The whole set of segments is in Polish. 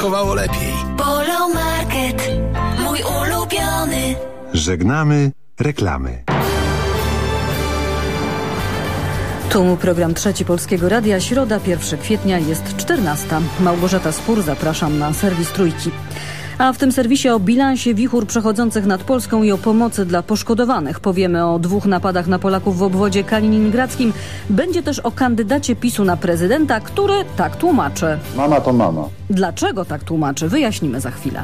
smakowało lepiej. Polo Market, mój ulubiony. Żegnamy reklamy. Tu program Trzeci Polskiego Radia, środa 1 kwietnia jest 14. Małgorzata Spór, zapraszam na serwis Trójki. A w tym serwisie o bilansie wichur przechodzących nad Polską i o pomocy dla poszkodowanych. Powiemy o dwóch napadach na Polaków w obwodzie kaliningradzkim. Będzie też o kandydacie PiSu na prezydenta, który tak tłumaczy. Mama to mama. Dlaczego tak tłumaczy? Wyjaśnimy za chwilę.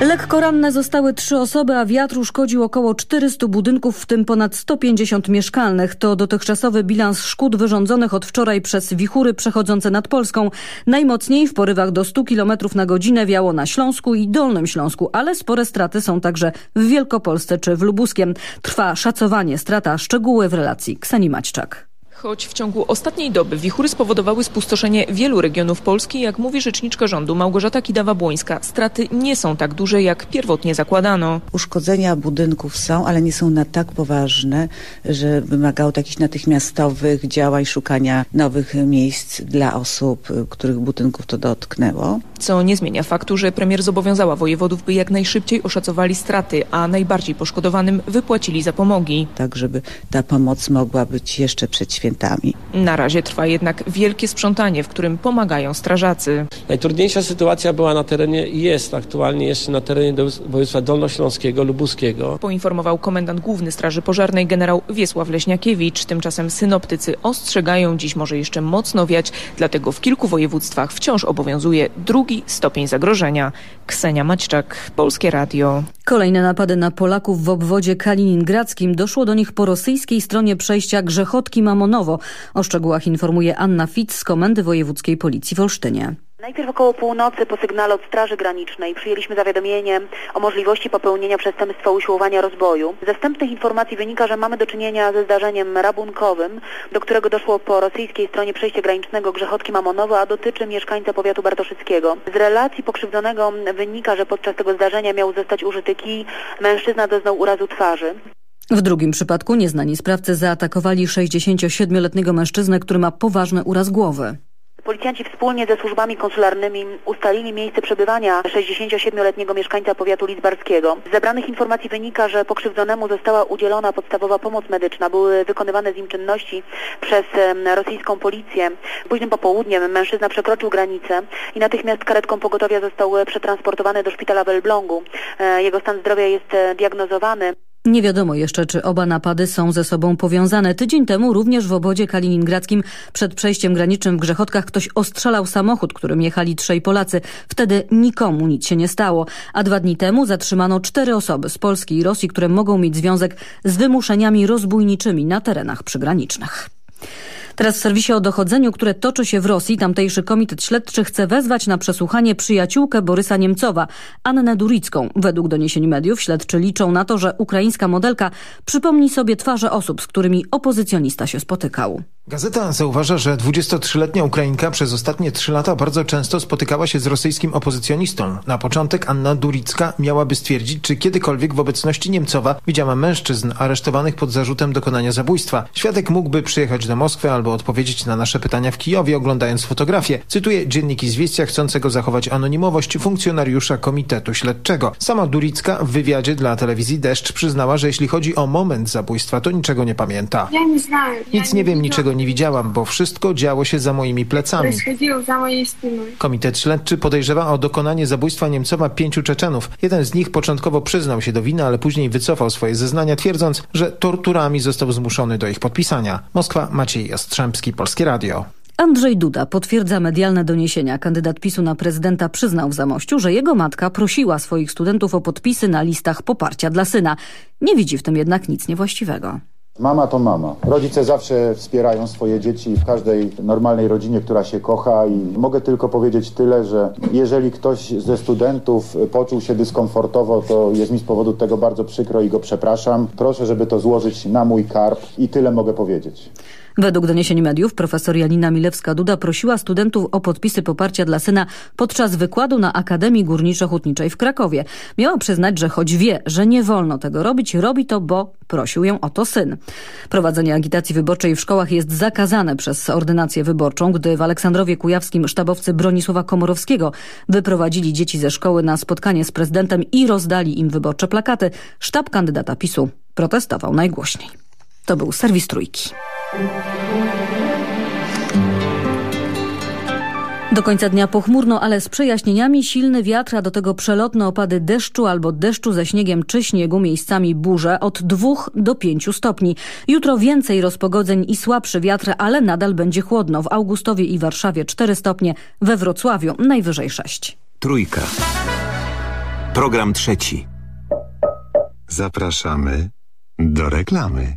Lekko ranne zostały trzy osoby, a wiatr uszkodził około 400 budynków, w tym ponad 150 mieszkalnych. To dotychczasowy bilans szkód wyrządzonych od wczoraj przez wichury przechodzące nad Polską. Najmocniej w porywach do 100 km na godzinę wiało na Śląsku i Dolnym Śląsku, ale spore straty są także w Wielkopolsce czy w Lubuskiem. Trwa szacowanie strata, szczegóły w relacji Kseni Maćczak. Choć w ciągu ostatniej doby wichury spowodowały spustoszenie wielu regionów Polski, jak mówi rzeczniczka rządu Małgorzata Kidawa-Błońska, straty nie są tak duże, jak pierwotnie zakładano. Uszkodzenia budynków są, ale nie są na tak poważne, że wymagało takich natychmiastowych działań, szukania nowych miejsc dla osób, których budynków to dotknęło. Co nie zmienia faktu, że premier zobowiązała wojewodów, by jak najszybciej oszacowali straty, a najbardziej poszkodowanym wypłacili zapomogi. Tak, żeby ta pomoc mogła być jeszcze przed świętami. Na razie trwa jednak wielkie sprzątanie, w którym pomagają strażacy. Najtrudniejsza sytuacja była na terenie i jest aktualnie jeszcze na terenie województwa dolnośląskiego, lubuskiego. Poinformował komendant główny Straży Pożarnej generał Wiesław Leśniakiewicz. Tymczasem synoptycy ostrzegają, dziś może jeszcze mocno wiać, dlatego w kilku województwach wciąż obowiązuje drugi stopień zagrożenia. Ksenia Maćczak, Polskie Radio. Kolejne napady na Polaków w obwodzie kaliningradzkim. Doszło do nich po rosyjskiej stronie przejścia Grzechotki Mamonowo. O szczegółach informuje Anna Fitz z Komendy Wojewódzkiej Policji w Olsztynie. Najpierw około północy po sygnale od Straży Granicznej przyjęliśmy zawiadomienie o możliwości popełnienia przestępstwa usiłowania rozboju. Ze wstępnych informacji wynika, że mamy do czynienia ze zdarzeniem rabunkowym, do którego doszło po rosyjskiej stronie przejścia granicznego Grzechotki Mamonowo, a dotyczy mieszkańca powiatu bartoszyckiego. Z relacji pokrzywdzonego wynika, że podczas tego zdarzenia miał zostać użyty kij. Mężczyzna doznał urazu twarzy. W drugim przypadku nieznani sprawcy zaatakowali 67-letniego mężczyznę, który ma poważny uraz głowy. Policjanci wspólnie ze służbami konsularnymi ustalili miejsce przebywania 67-letniego mieszkańca powiatu lidzbarskiego. Z zebranych informacji wynika, że pokrzywdzonemu została udzielona podstawowa pomoc medyczna. Były wykonywane z nim czynności przez rosyjską policję. Późnym popołudniem mężczyzna przekroczył granicę i natychmiast karetką pogotowia został przetransportowany do szpitala w Elblągu. E, jego stan zdrowia jest e, diagnozowany. Nie wiadomo jeszcze, czy oba napady są ze sobą powiązane. Tydzień temu również w obodzie kaliningradzkim przed przejściem granicznym w Grzechotkach ktoś ostrzelał samochód, którym jechali trzej Polacy. Wtedy nikomu nic się nie stało. A dwa dni temu zatrzymano cztery osoby z Polski i Rosji, które mogą mieć związek z wymuszeniami rozbójniczymi na terenach przygranicznych. Teraz w serwisie o dochodzeniu, które toczy się w Rosji, tamtejszy komitet śledczy chce wezwać na przesłuchanie przyjaciółkę Borysa Niemcowa, Annę Duricką. Według doniesień mediów śledczy liczą na to, że ukraińska modelka przypomni sobie twarze osób, z którymi opozycjonista się spotykał. Gazeta zauważa, że 23-letnia Ukrainka przez ostatnie trzy lata bardzo często spotykała się z rosyjskim opozycjonistą. Na początek Anna Duricka miałaby stwierdzić, czy kiedykolwiek w obecności Niemcowa widziała mężczyzn aresztowanych pod zarzutem dokonania zabójstwa. Świadek mógłby przyjechać do Moskwy albo odpowiedzieć na nasze pytania w Kijowie, oglądając fotografię. Cytuję dzienniki Zwieścia chcącego zachować anonimowość funkcjonariusza Komitetu Śledczego. Sama Duricka w wywiadzie dla telewizji Deszcz przyznała, że jeśli chodzi o moment zabójstwa, to niczego nie pamięta. Ja nie znam. Nic nie wiem, niczego nie widziałam, bo wszystko działo się za moimi plecami. za mojej spiny. Komitet śledczy podejrzewa o dokonanie zabójstwa Niemcowa pięciu Czeczenów. Jeden z nich początkowo przyznał się do winy, ale później wycofał swoje zeznania, twierdząc, że torturami został zmuszony do ich podpisania. Moskwa, Maciej Jastrzębski, Polskie Radio. Andrzej Duda potwierdza medialne doniesienia. Kandydat PiSu na prezydenta przyznał w Zamościu, że jego matka prosiła swoich studentów o podpisy na listach poparcia dla syna. Nie widzi w tym jednak nic niewłaściwego. Mama to mama. Rodzice zawsze wspierają swoje dzieci w każdej normalnej rodzinie, która się kocha i mogę tylko powiedzieć tyle, że jeżeli ktoś ze studentów poczuł się dyskomfortowo, to jest mi z powodu tego bardzo przykro i go przepraszam. Proszę, żeby to złożyć na mój karp i tyle mogę powiedzieć. Według doniesień mediów profesor Janina Milewska-Duda prosiła studentów o podpisy poparcia dla syna podczas wykładu na Akademii Górniczo-Hutniczej w Krakowie. Miała przyznać, że choć wie, że nie wolno tego robić, robi to, bo prosił ją o to syn. Prowadzenie agitacji wyborczej w szkołach jest zakazane przez ordynację wyborczą, gdy w Aleksandrowie Kujawskim sztabowcy Bronisława Komorowskiego wyprowadzili dzieci ze szkoły na spotkanie z prezydentem i rozdali im wyborcze plakaty. Sztab kandydata PiSu protestował najgłośniej. To był serwis Trójki. Do końca dnia pochmurno, ale z przejaśnieniami silny wiatr, a do tego przelotne opady deszczu albo deszczu ze śniegiem czy śniegu, miejscami burze od 2 do 5 stopni. Jutro więcej rozpogodzeń i słabszy wiatr, ale nadal będzie chłodno. W Augustowie i Warszawie 4 stopnie, we Wrocławiu najwyżej 6. Trójka. Program trzeci. Zapraszamy do reklamy.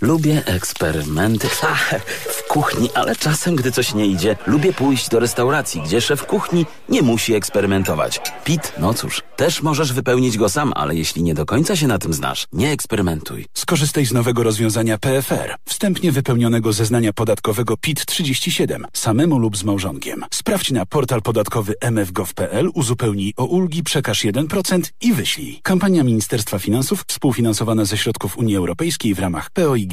Lubię eksperymenty kuchni, ale czasem, gdy coś nie idzie, lubię pójść do restauracji, gdzie szef kuchni nie musi eksperymentować. Pit, no cóż, też możesz wypełnić go sam, ale jeśli nie do końca się na tym znasz, nie eksperymentuj. Skorzystaj z nowego rozwiązania PFR, wstępnie wypełnionego zeznania podatkowego PIT-37, samemu lub z małżonkiem. Sprawdź na portal podatkowy mfgov.pl, uzupełnij o ulgi, przekaż 1% i wyślij. Kampania Ministerstwa Finansów współfinansowana ze środków Unii Europejskiej w ramach POIG.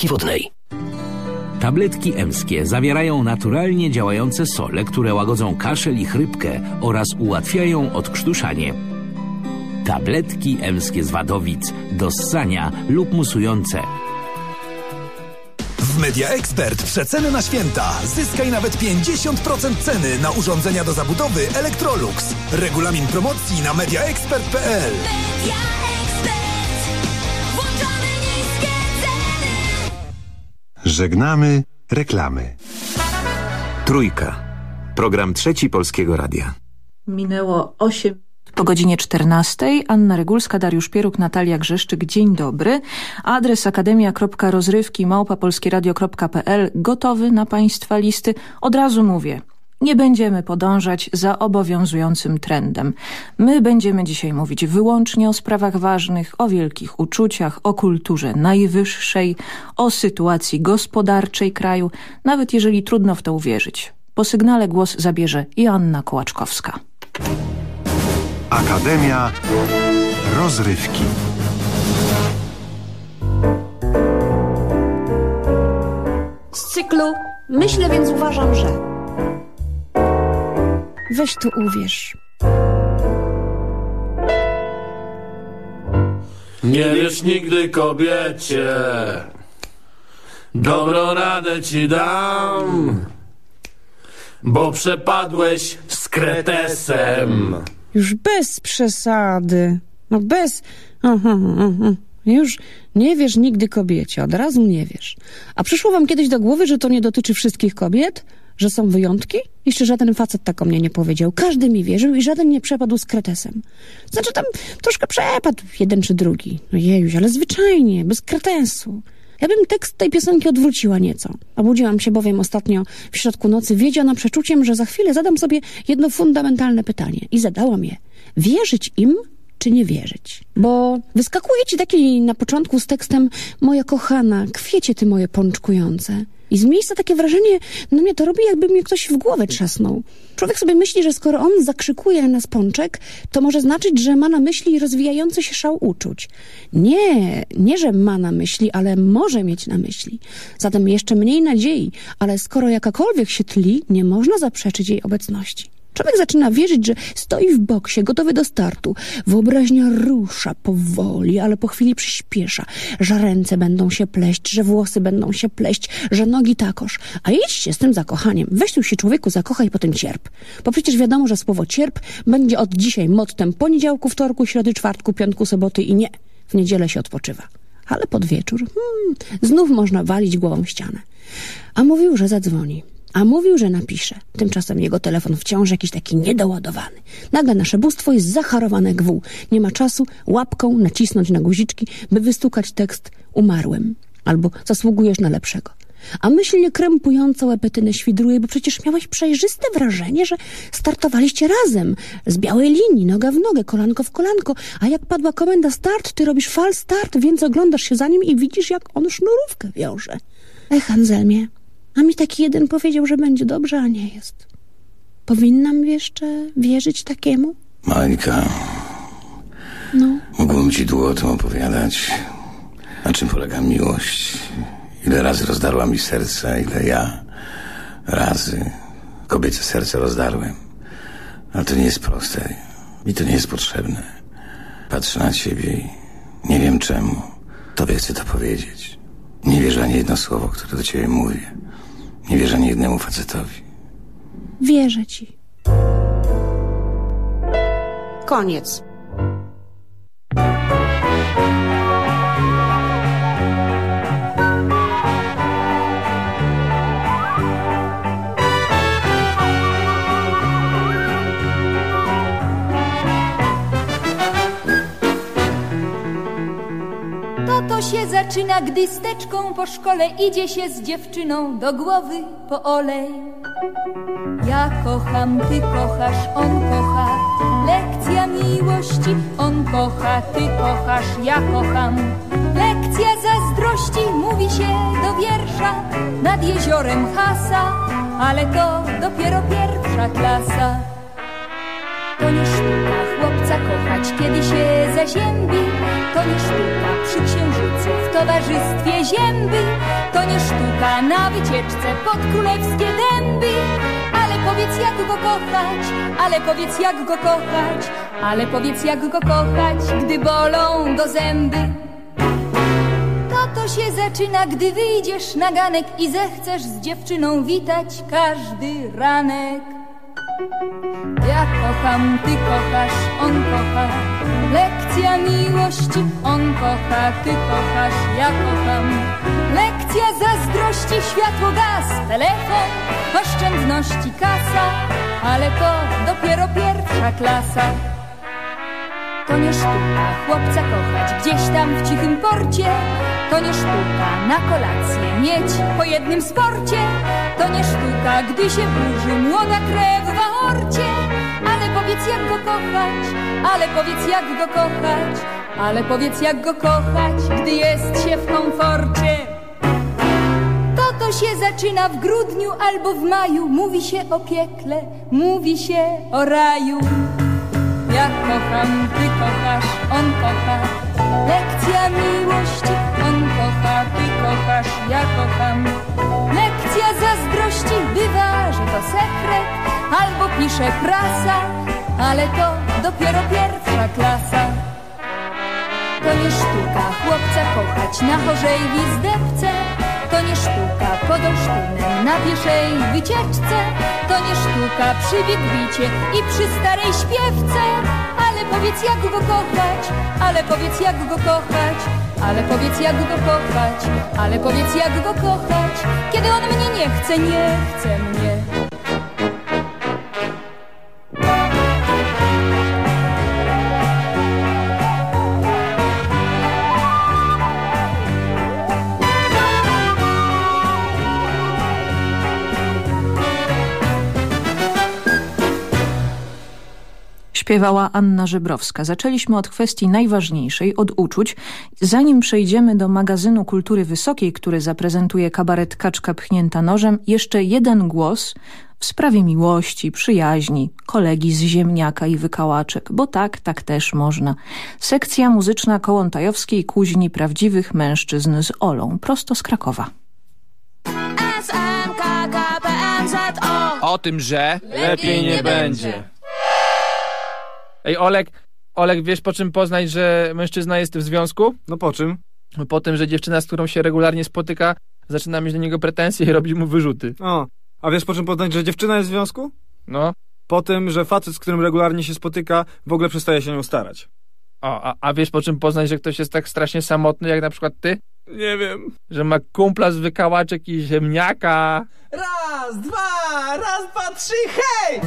Wodnej. Tabletki emskie zawierają naturalnie działające sole, które łagodzą kaszel i chrypkę oraz ułatwiają odkrztuszanie. Tabletki emskie z wadowic do ssania lub musujące. W Media Expert przeceny na święta. Zyskaj nawet 50% ceny na urządzenia do zabudowy Electrolux. Regulamin promocji na mediaexpert.pl. Żegnamy reklamy. Trójka. Program trzeci Polskiego Radia. Minęło 8 po godzinie 14. Anna Regulska, Dariusz Pieruk, Natalia Grzeszczyk. Dzień dobry. Adres akademia.rozrywki małpapolskieradio.pl gotowy na Państwa listy. Od razu mówię, nie będziemy podążać za obowiązującym trendem. My będziemy dzisiaj mówić wyłącznie o sprawach ważnych, o wielkich uczuciach, o kulturze najwyższej, o sytuacji gospodarczej kraju, nawet jeżeli trudno w to uwierzyć. Po sygnale głos zabierze Joanna Kołaczkowska. Akademia Rozrywki. Z cyklu Myślę, więc uważam, że. Weź tu uwierz. Nie wiesz nigdy kobiecie, dobrą radę ci dam, bo przepadłeś z kretesem. Już bez przesady. No bez... Aha, aha. Już nie wiesz nigdy kobiecie, od razu nie wiesz. A przyszło wam kiedyś do głowy, że to nie dotyczy wszystkich kobiet? Że są wyjątki? Jeszcze żaden facet tak o mnie nie powiedział. Każdy mi wierzył i żaden nie przepadł z kretesem. Znaczy tam troszkę przepadł jeden czy drugi. No jejuś, ale zwyczajnie, bez kretesu. Ja bym tekst tej piosenki odwróciła nieco. Obudziłam się bowiem ostatnio w środku nocy, wiedziana przeczuciem, że za chwilę zadam sobie jedno fundamentalne pytanie. I zadałam je. Wierzyć im, czy nie wierzyć? Bo wyskakuje ci taki na początku z tekstem Moja kochana, kwiecie ty moje pączkujące. I z miejsca takie wrażenie, no mnie to robi, jakby mnie ktoś w głowę trzasnął. Człowiek sobie myśli, że skoro on zakrzykuje na spączek, to może znaczyć, że ma na myśli rozwijający się szał uczuć. Nie, nie, że ma na myśli, ale może mieć na myśli. Zatem jeszcze mniej nadziei, ale skoro jakakolwiek się tli, nie można zaprzeczyć jej obecności. Człowiek zaczyna wierzyć, że stoi w boksie, gotowy do startu. Wyobraźnia rusza powoli, ale po chwili przyspiesza, że ręce będą się pleść, że włosy będą się pleść, że nogi takoż. A idźcie z tym zakochaniem. Weź tu się człowieku, zakochaj, potem cierp. Bo przecież wiadomo, że słowo cierp będzie od dzisiaj mottem poniedziałku, wtorku, środy, czwartku, piątku, soboty i nie. W niedzielę się odpoczywa. Ale pod wieczór, hmm, znów można walić głową w ścianę. A mówił, że zadzwoni. A mówił, że napisze. Tymczasem jego telefon wciąż jakiś taki niedoładowany. Nagle nasze bóstwo jest zacharowane jak wół. Nie ma czasu łapką nacisnąć na guziczki, by wystukać tekst umarłem. Albo zasługujesz na lepszego. A myślnie krępująca łepetynę świdruje, bo przecież miałeś przejrzyste wrażenie, że startowaliście razem. Z białej linii, noga w nogę, kolanko w kolanko. A jak padła komenda start, ty robisz fal start, więc oglądasz się za nim i widzisz, jak on sznurówkę wiąże. Ech, Anselmie, a mi taki jeden powiedział, że będzie dobrze, a nie jest. Powinnam jeszcze wierzyć takiemu? Mańka, No, mógłbym ci długo o tym opowiadać. Na czym polega miłość? Ile razy rozdarła mi serce, ile ja razy kobiece serce rozdarłem. Ale to nie jest proste. Mi to nie jest potrzebne. Patrzę na ciebie i nie wiem czemu. Tobie chcę to powiedzieć. Nie wierzę ani jedno słowo, które do ciebie mówię. Nie wierzę ani jednemu facetowi. wierzę ci. Koniec. Zaczyna, gdy steczką po szkole idzie się z dziewczyną do głowy po olej. Ja kocham, ty kochasz, on kocha. Lekcja miłości, on kocha, ty kochasz, ja kocham. Lekcja zazdrości mówi się do wiersza nad jeziorem hasa, ale to dopiero pierwsza klasa. To sztuka chłopca kochać, kiedy się zaziębi. To nie sztuka przy księżycu w towarzystwie zięby. To nie sztuka na wycieczce pod królewskie dęby. Ale powiedz jak go kochać, ale powiedz jak go kochać, ale powiedz jak go kochać, gdy bolą go zęby. To się zaczyna, gdy wyjdziesz na ganek i zechcesz z dziewczyną witać każdy ranek. Ja kocham, ty kochasz, on kocha. Lekcja miłości, on kocha, ty kochasz, ja kocham. Lekcja zazdrości, światło, gaz, telefon, oszczędności, kasa, ale to dopiero pierwsza klasa. To nie sztuka chłopca kochać gdzieś tam w cichym porcie. To nie sztuka na kolację mieć po jednym sporcie. To nie sztuka, gdy się burzy młoda krew w aorcie. Ale powiedz jak go kochać, ale powiedz jak go kochać, ale powiedz jak go kochać, gdy jest się w komforcie. To się zaczyna w grudniu albo w maju. Mówi się o piekle, mówi się o raju. Ja kocham, ty kochasz, on kocha. Lekcja miłości, on kocha, ty kochasz, ja kocham. Lekcja zazdrości bywa, że to sekret, albo pisze prasa, ale to dopiero pierwsza klasa. To nie sztuka chłopca kochać na chorzej wizdebce, to nie sztuka pod Olsztynem na pieszej wycieczce, to nie sztuka przy Wigwicie i przy starej śpiewce. Ale powiedz jak go kochać, ale powiedz jak go kochać, ale powiedz jak go kochać, ale powiedz jak go kochać, kiedy on mnie nie chce, nie chce mnie. Śpiewała Anna Żebrowska. Zaczęliśmy od kwestii najważniejszej, od uczuć. Zanim przejdziemy do magazynu kultury wysokiej, który zaprezentuje kabaret Kaczka pchnięta nożem, jeszcze jeden głos w sprawie miłości, przyjaźni, kolegi z ziemniaka i wykałaczek, bo tak, tak też można. Sekcja muzyczna Kołątajowskiej Kuźni Prawdziwych Mężczyzn z Olą, prosto z Krakowa. O tym, że lepiej nie będzie. Ej, Olek, Olek, wiesz po czym poznać, że mężczyzna jest w związku? No po czym? Po tym, że dziewczyna, z którą się regularnie spotyka, zaczyna mieć do niego pretensje i robić mu wyrzuty. O, a wiesz po czym poznać, że dziewczyna jest w związku? No. Po tym, że facet, z którym regularnie się spotyka, w ogóle przestaje się nią starać. O, a, a wiesz po czym poznać, że ktoś jest tak strasznie samotny, jak na przykład ty? Nie wiem. Że ma kumpla z wykałaczek i ziemniaka. Raz, dwa, raz, dwa, trzy, hej!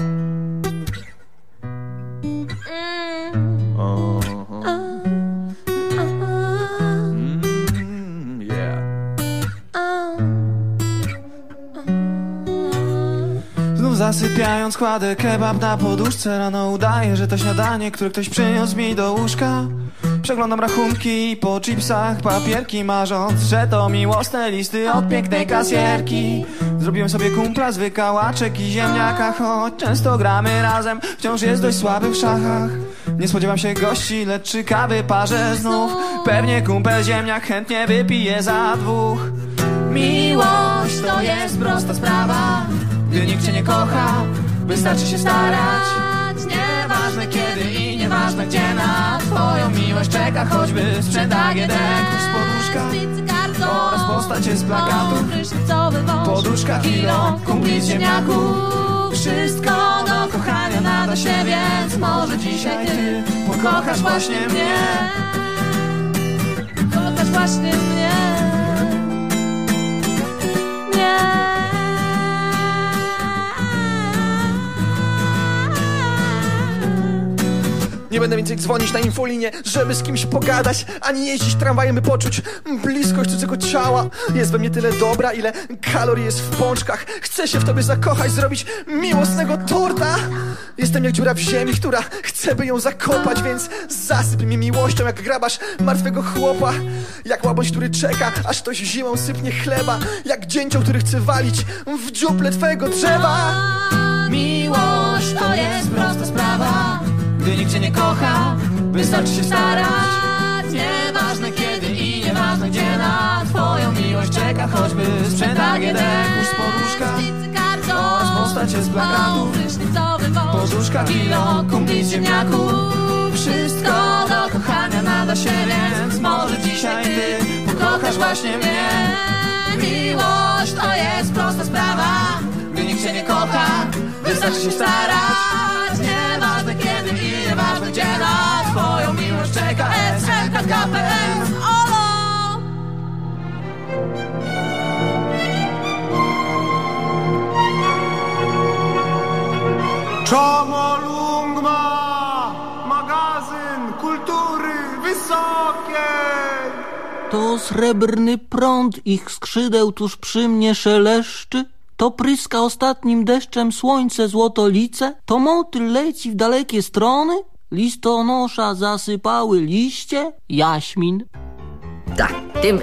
Zasypiając kładę kebab na poduszce Rano udaję, że to śniadanie, które ktoś przyniósł mi do łóżka. Przeglądam rachunki po chipsach, papierki Marząc, że to miłosne listy od pięknej kasjerki. Zrobiłem sobie kumpla z wykałaczek i ziemniaka Choć często gramy razem, wciąż jest dość słaby w szachach. Nie spodziewam się gości, lecz czy kawy parzę znów? Pewnie kumpel ziemniak chętnie wypije za dwóch. Miłość to jest prosta sprawa Gdy nikt cię nie kocha, wystarczy się starać. Nieważne kiedy i nieważne gdzie na Twoją miłość czeka choćby sprzęt AGD Kurz z poduszka. Oraz postacie z plakatu Poduszka, kilo, kumpli z ziemniaków Wszystko do kochania nada się, więc może dzisiaj ty Pokochasz właśnie mnie. Pokochasz właśnie mnie Nie będę więcej dzwonić na infolinię, żeby z kimś pogadać Ani jeździć tramwajem, by poczuć bliskość cudzego ciała. Jest we mnie tyle dobra, ile kalorii jest w pączkach. Chcę się w tobie zakochać, zrobić miłosnego torta. Jestem jak dziura w ziemi, która chce by ją zakopać Więc zasyp mnie miłością, jak grabasz martwego chłopa. Jak łabędź, który czeka, aż ktoś zimą sypnie chleba. Jak dzięcioł, który chce walić w dziuple twojego drzewa. Miłość to jest prosta sprawa Gdy nikt cię nie kocha, wystarczy się starać. Nieważne kiedy i nieważne gdzie na Twoją miłość czeka choćby sprzęt AGD Kurz z poduszka oraz postacie z plakatu. Poduszka, kilo, kumpli ziemniaków. Wszystko do kochania nada się, więc może dzisiaj ty pokochasz właśnie mnie. Miłość to jest prosta sprawa. Gdy nikt cię nie kocha, wystarczy się starać nieważne gdzie na Twoją miłość czeka SMKKPM Olo! Czomolungma! Magazyn kultury wysokiej! To srebrny prąd ich skrzydeł tuż przy mnie szeleszczy, to pryska ostatnim deszczem słońce złotolice, to motyl leci w dalekie strony, listonosza zasypały liście, jaśmin. Tak, tym y,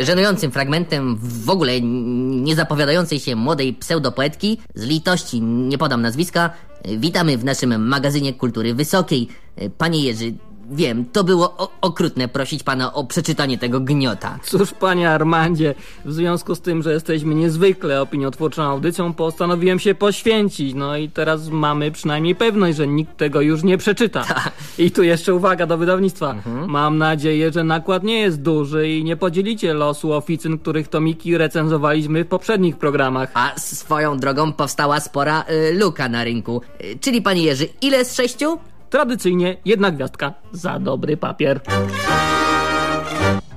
y, żenującym fragmentem w ogóle niezapowiadającej się młodej pseudopoetki, z litości nie podam nazwiska, y, witamy w naszym magazynie kultury wysokiej. Y, Panie Jerzy, wiem, to było okrutne prosić pana o przeczytanie tego gniota. Cóż, panie Armandzie, w związku z tym, że jesteśmy niezwykle opiniotwórczą audycją, postanowiłem się poświęcić. No i teraz mamy przynajmniej pewność, że nikt tego już nie przeczyta. I tu jeszcze uwaga do wydawnictwa. Mam nadzieję, że nakład nie jest duży i nie podzielicie losu oficyn, których tomiki recenzowaliśmy w poprzednich programach. A swoją drogą powstała spora y, luka na rynku. Y, czyli panie Jerzy, ile z sześciu? Tradycyjnie jedna gwiazdka za dobry papier.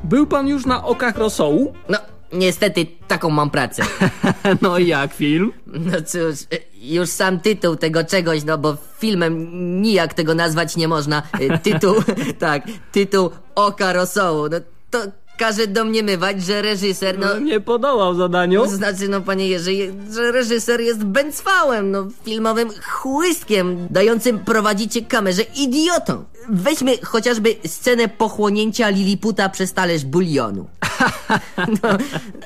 Był pan już na okach rosołu? No, niestety taką mam pracę. no i jak film? No cóż, już sam tytuł tego czegoś, no bo filmem nijak tego nazwać nie można. Y, Tytuł, tak, tytuł Oka Rosołu. No to każe domniemywać, że reżyser, no... No, nie podołał zadaniu. To znaczy, no panie Jerzy, je- że reżyser jest bęcwałem, no filmowym chłystkiem, dającym prowadzicie kamerze idiotą. Weźmy chociażby scenę pochłonięcia Liliputa przez talerz bulionu. No,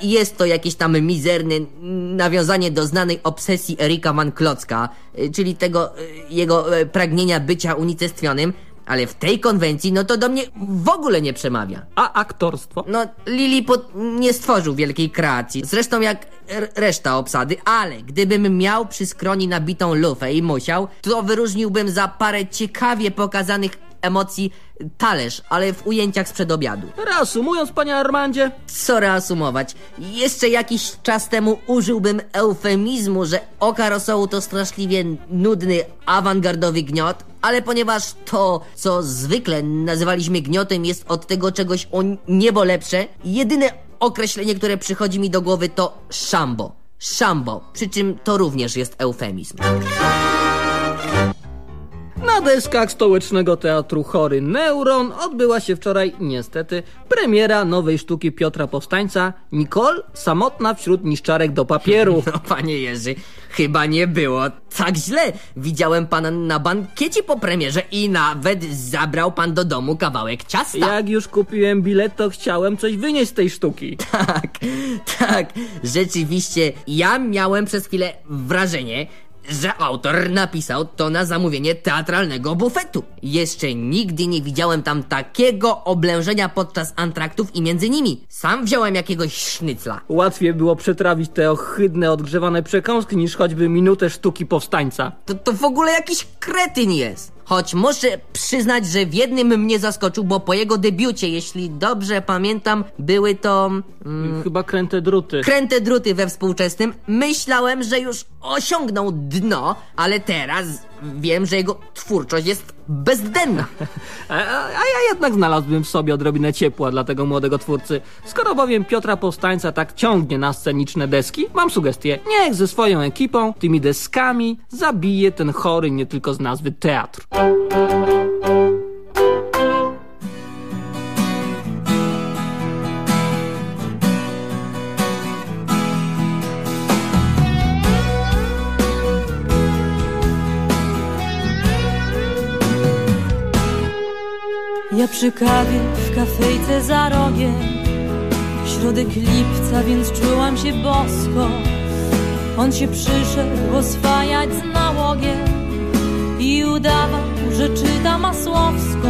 jest to jakieś tam mizerne nawiązanie do znanej obsesji Erika Van Klocka, y, czyli tego y, jego y, pragnienia bycia unicestwionym, ale w tej konwencji, no to do mnie w ogóle nie przemawia. A aktorstwo? No, Lilliput nie stworzył wielkiej kreacji. Zresztą jak reszta obsady, ale gdybym miał przy skroni nabitą lufę i musiał, to wyróżniłbym za parę ciekawie pokazanych emocji talerz, ale w ujęciach sprzed obiadu. Reasumując, panie Armandzie, Co reasumować? Jeszcze jakiś czas temu użyłbym eufemizmu, że oka rosołu to straszliwie nudny, awangardowy gniot, ale ponieważ to, co zwykle nazywaliśmy gniotem, jest od tego czegoś o niebo lepsze, jedyne określenie, które przychodzi mi do głowy to szambo. Szambo, przy czym to również jest eufemizm. Na deskach stołecznego teatru Chory Neuron odbyła się wczoraj, niestety, premiera nowej sztuki Piotra Powstańca Nicole, samotna wśród niszczarek do papieru. No panie Jerzy, chyba nie było tak źle. Widziałem pana na bankiecie po premierze i nawet zabrał pan do domu kawałek ciasta. Jak już kupiłem bilet, to chciałem coś wynieść z tej sztuki. Tak, tak, rzeczywiście. Ja miałem przez chwilę wrażenie, że autor napisał to na zamówienie teatralnego bufetu. Jeszcze nigdy nie widziałem tam takiego oblężenia podczas antraktów i między nimi. Sam wziąłem jakiegoś sznycla. Łatwiej było przetrawić te ohydne, odgrzewane przekąski niż choćby minutę sztuki powstańca. To, to w ogóle jakiś kretyn jest. Choć muszę przyznać, że w jednym mnie zaskoczył, bo po jego debiucie, jeśli dobrze pamiętam, były to... Mm, Chyba kręte druty. kręte druty we współczesnym. Myślałem, że już osiągnął dno, ale teraz wiem, że jego twórczość jest bezdenna. A, a, ja jednak znalazłbym w sobie odrobinę ciepła dla tego młodego twórcy. Skoro bowiem Piotra Powstańca tak ciągnie na sceniczne deski, mam sugestię, niech ze swoją ekipą, tymi deskami, zabije ten chory nie tylko z nazwy teatr. Ja przy kawie w kafejce za rogiem. Środek lipca, więc czułam się bosko. On się przyszedł oswajać z nałogiem I udawał, że czyta masłowską.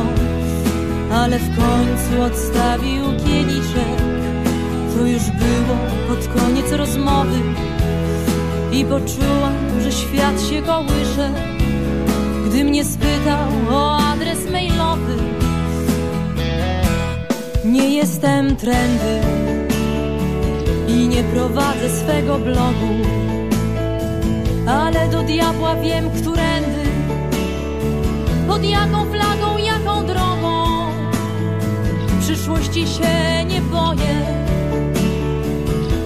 Ale w końcu odstawił kieliszek To już było pod koniec rozmowy. I poczułam, że świat się kołysze Gdy mnie spytał o adres mailowy nie jestem trendy i nie prowadzę swego blogu, ale do diabła wiem, którędy, pod jaką flagą, jaką drogą. Przyszłości się nie boję,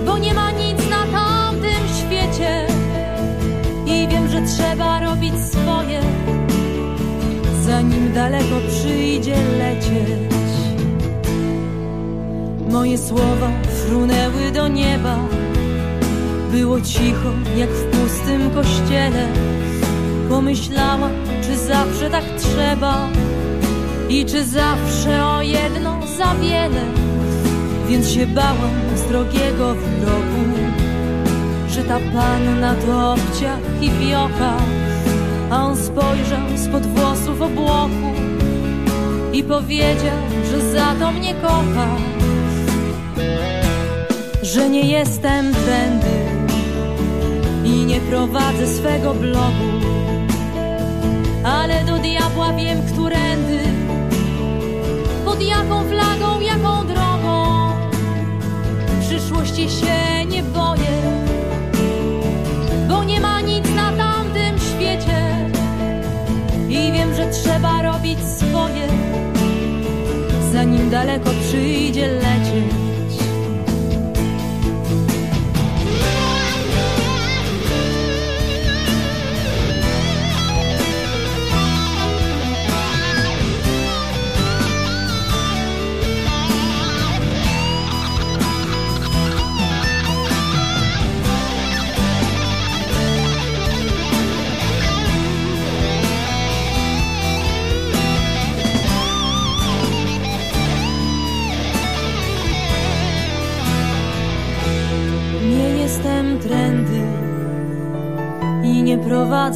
bo nie ma nic na tamtym świecie i wiem, że trzeba robić swoje, zanim daleko przyjdzie lecieć. Moje słowa frunęły do nieba. Było cicho, jak w pustym kościele. Pomyślałam, czy zawsze tak trzeba i czy zawsze o jedno za wiele. Więc się bałam z drogiego wyroku, że ta panna to obciach i wiocha. A on spojrzał spod włosów obłoku i powiedział, że za to mnie kocha że nie jestem trendy i nie prowadzę swego blogu, ale do diabła wiem, którędy, pod jaką flagą, jaką drogą. Przyszłości się nie boję, bo nie ma nic na tamtym świecie i wiem, że trzeba robić swoje, zanim daleko przyjdzie lecieć.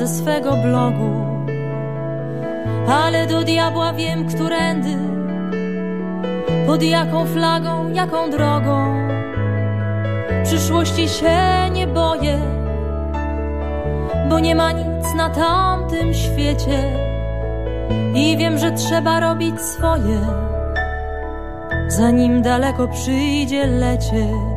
Prowadzę swego blogu. Ale do diabła wiem, którędy, pod jaką flagą, jaką drogą. Przyszłości się nie boję, bo nie ma nic na tamtym świecie. I wiem, że trzeba robić swoje, zanim daleko przyjdzie lecieć.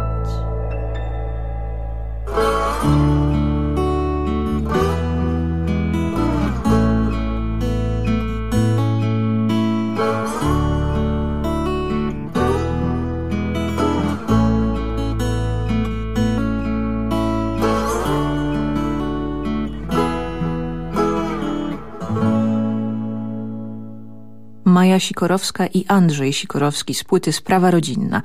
Maja Sikorowska i Andrzej Sikorowski z płyty Sprawa Rodzinna.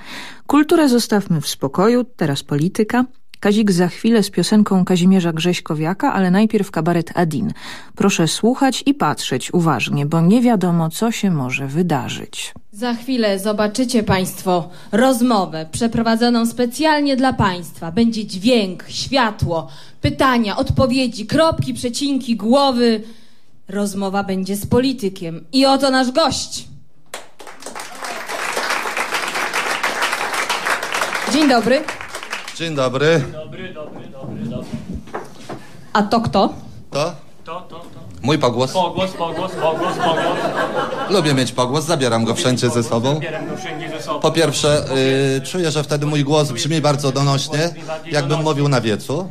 Kulturę zostawmy w spokoju, teraz polityka. Kazik za chwilę z piosenką Kazimierza Grześkowiaka, ale najpierw kabaret Adin. Proszę słuchać i patrzeć uważnie, bo nie wiadomo, co się może wydarzyć. Za chwilę zobaczycie Państwo rozmowę przeprowadzoną specjalnie dla Państwa. Będzie dźwięk, światło, pytania, odpowiedzi, kropki, przecinki, głowy. Rozmowa będzie z politykiem. I oto nasz gość. Dzień dobry. Dzień dobry. Dobry, dobry, dobry, dobry. A to kto? To? Mój pogłos. Pogłos, pogłos, pogłos, pogłos. Lubię mieć pogłos, zabieram go wszędzie ze sobą. Zabieram go wszędzie ze sobą. Po pierwsze, y, czuję, że wtedy mój głos brzmi bardzo donośnie, jakbym mówił na wiecu.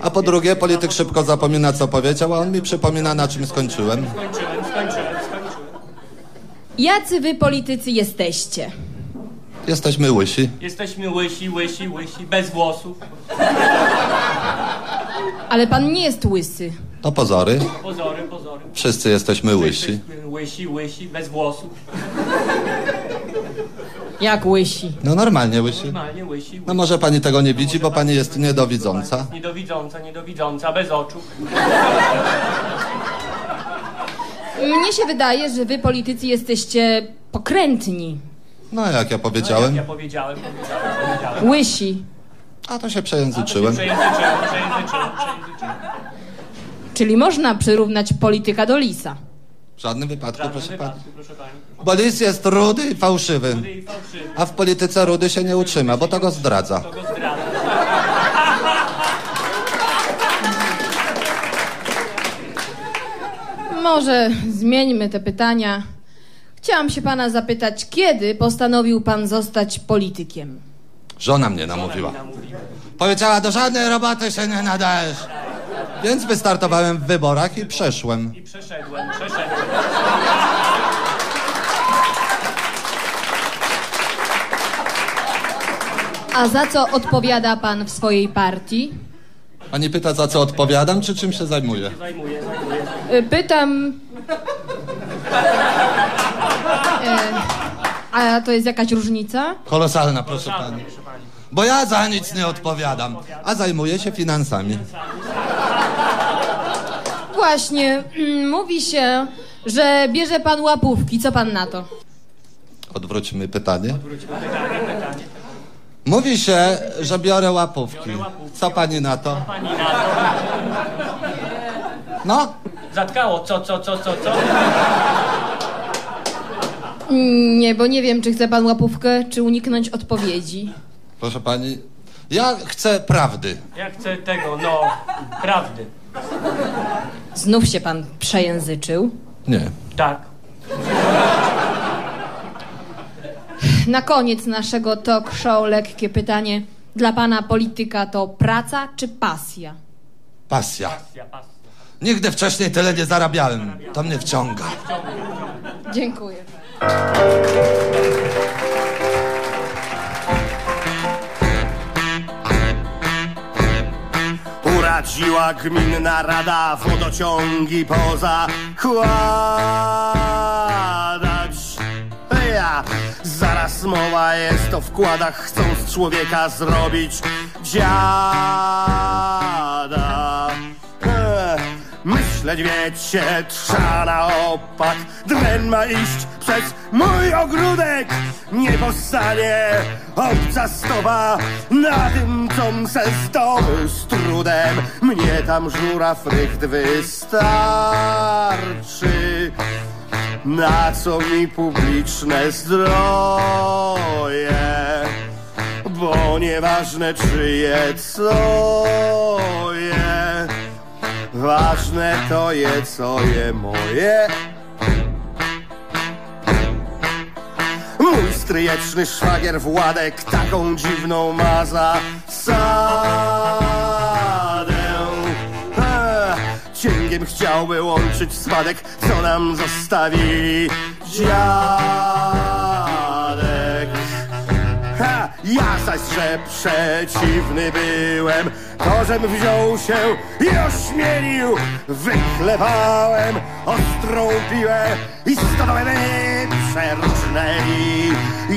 A po drugie, polityk szybko zapomina, co powiedział, a on mi przypomina, na czym skończyłem. Skończyłem, skończyłem, skończyłem. Jacy wy politycy jesteście? Jesteśmy łysi. Jesteśmy łysi, łysi, łysi, bez włosów. Ale pan nie jest łysy. To pozory. Pozory, pozory. Wszyscy jesteśmy łysi. Łysi, łysi, bez włosów. Jak łysi? No normalnie łysi. Normalnie łysi. No może pani tego nie widzi, bo pani jest niedowidząca. Niedowidząca, niedowidząca, bez oczu. Mnie się wydaje, że wy politycy jesteście pokrętni. No jak ja powiedziałem. Ja powiedziałem, powiedziałem, powiedziałem. Łysi. A to się przejęzyczyłem. Przejęzyczyłem, przejęzyczyłem, przejęzyczyłem. Czyli można przyrównać polityka do lisa. W żadnym wypadku, proszę pani. Wypadku, proszę pani. Bo lis jest rudy i fałszywy. Rudy i fałszywy. A w polityce rudy się nie utrzyma, bo to go zdradza. To go zdradza. Może zmieńmy te pytania. Chciałam się pana zapytać, kiedy postanowił pan zostać politykiem? Żona mnie namówiła. Powiedziała, do żadnej roboty się nie nadajesz. Więc wystartowałem w wyborach i przeszłem. I przeszedłem, przeszedłem. A za co odpowiada pan w swojej partii? Pani pyta, za co odpowiadam, czy czym się zajmuję? Zajmuję, zajmuję. Y, Pytam. E, a to jest jakaś różnica? Kolosalna, proszę pani. Bo ja za nic nie odpowiadam, a zajmuję się finansami. Właśnie, mm, mówi się, że bierze pan łapówki. Co pan na to? Odwróćmy pytanie. Mówi się, że biorę łapówki. Co pani na to? Pani na to. No? Zatkało, co, co, co, co, co? Nie, bo nie wiem, czy chce pan łapówkę, czy uniknąć odpowiedzi. Proszę pani, ja chcę prawdy. Ja chcę tego, no, prawdy. Znów się pan przejęzyczył? Nie. Tak. Na koniec naszego talk show lekkie pytanie. Dla pana polityka to praca czy pasja? Pasja. Nigdy wcześniej tyle nie zarabiałem. To mnie wciąga. Dziękuję. Uradziła gminna rada wodociągi poza kładać. Ja, zaraz mowa jest o wkładach, chcą z człowieka zrobić dziada. E, Myśl śledźwieć się trza na opak. Dren ma iść przez mój ogródek. Nie powstanie obca stowa na tym, com se zdobył z trudem. Mnie tam żuraw rycht wystarczy. Na co mi publiczne zdroje? Bo nieważne czyje co Ważne to je co je moje Mój stryjeczny szwagier Władek taką dziwną ma zasadę E, Cięgiem chciałby łączyć spadek, co nam zostawili dziadek Ha! Ja zaś, że przeciwny byłem, to żem wziął się i ośmielił. Wyklewałem ostrą piłę i stodołę przerżnęli.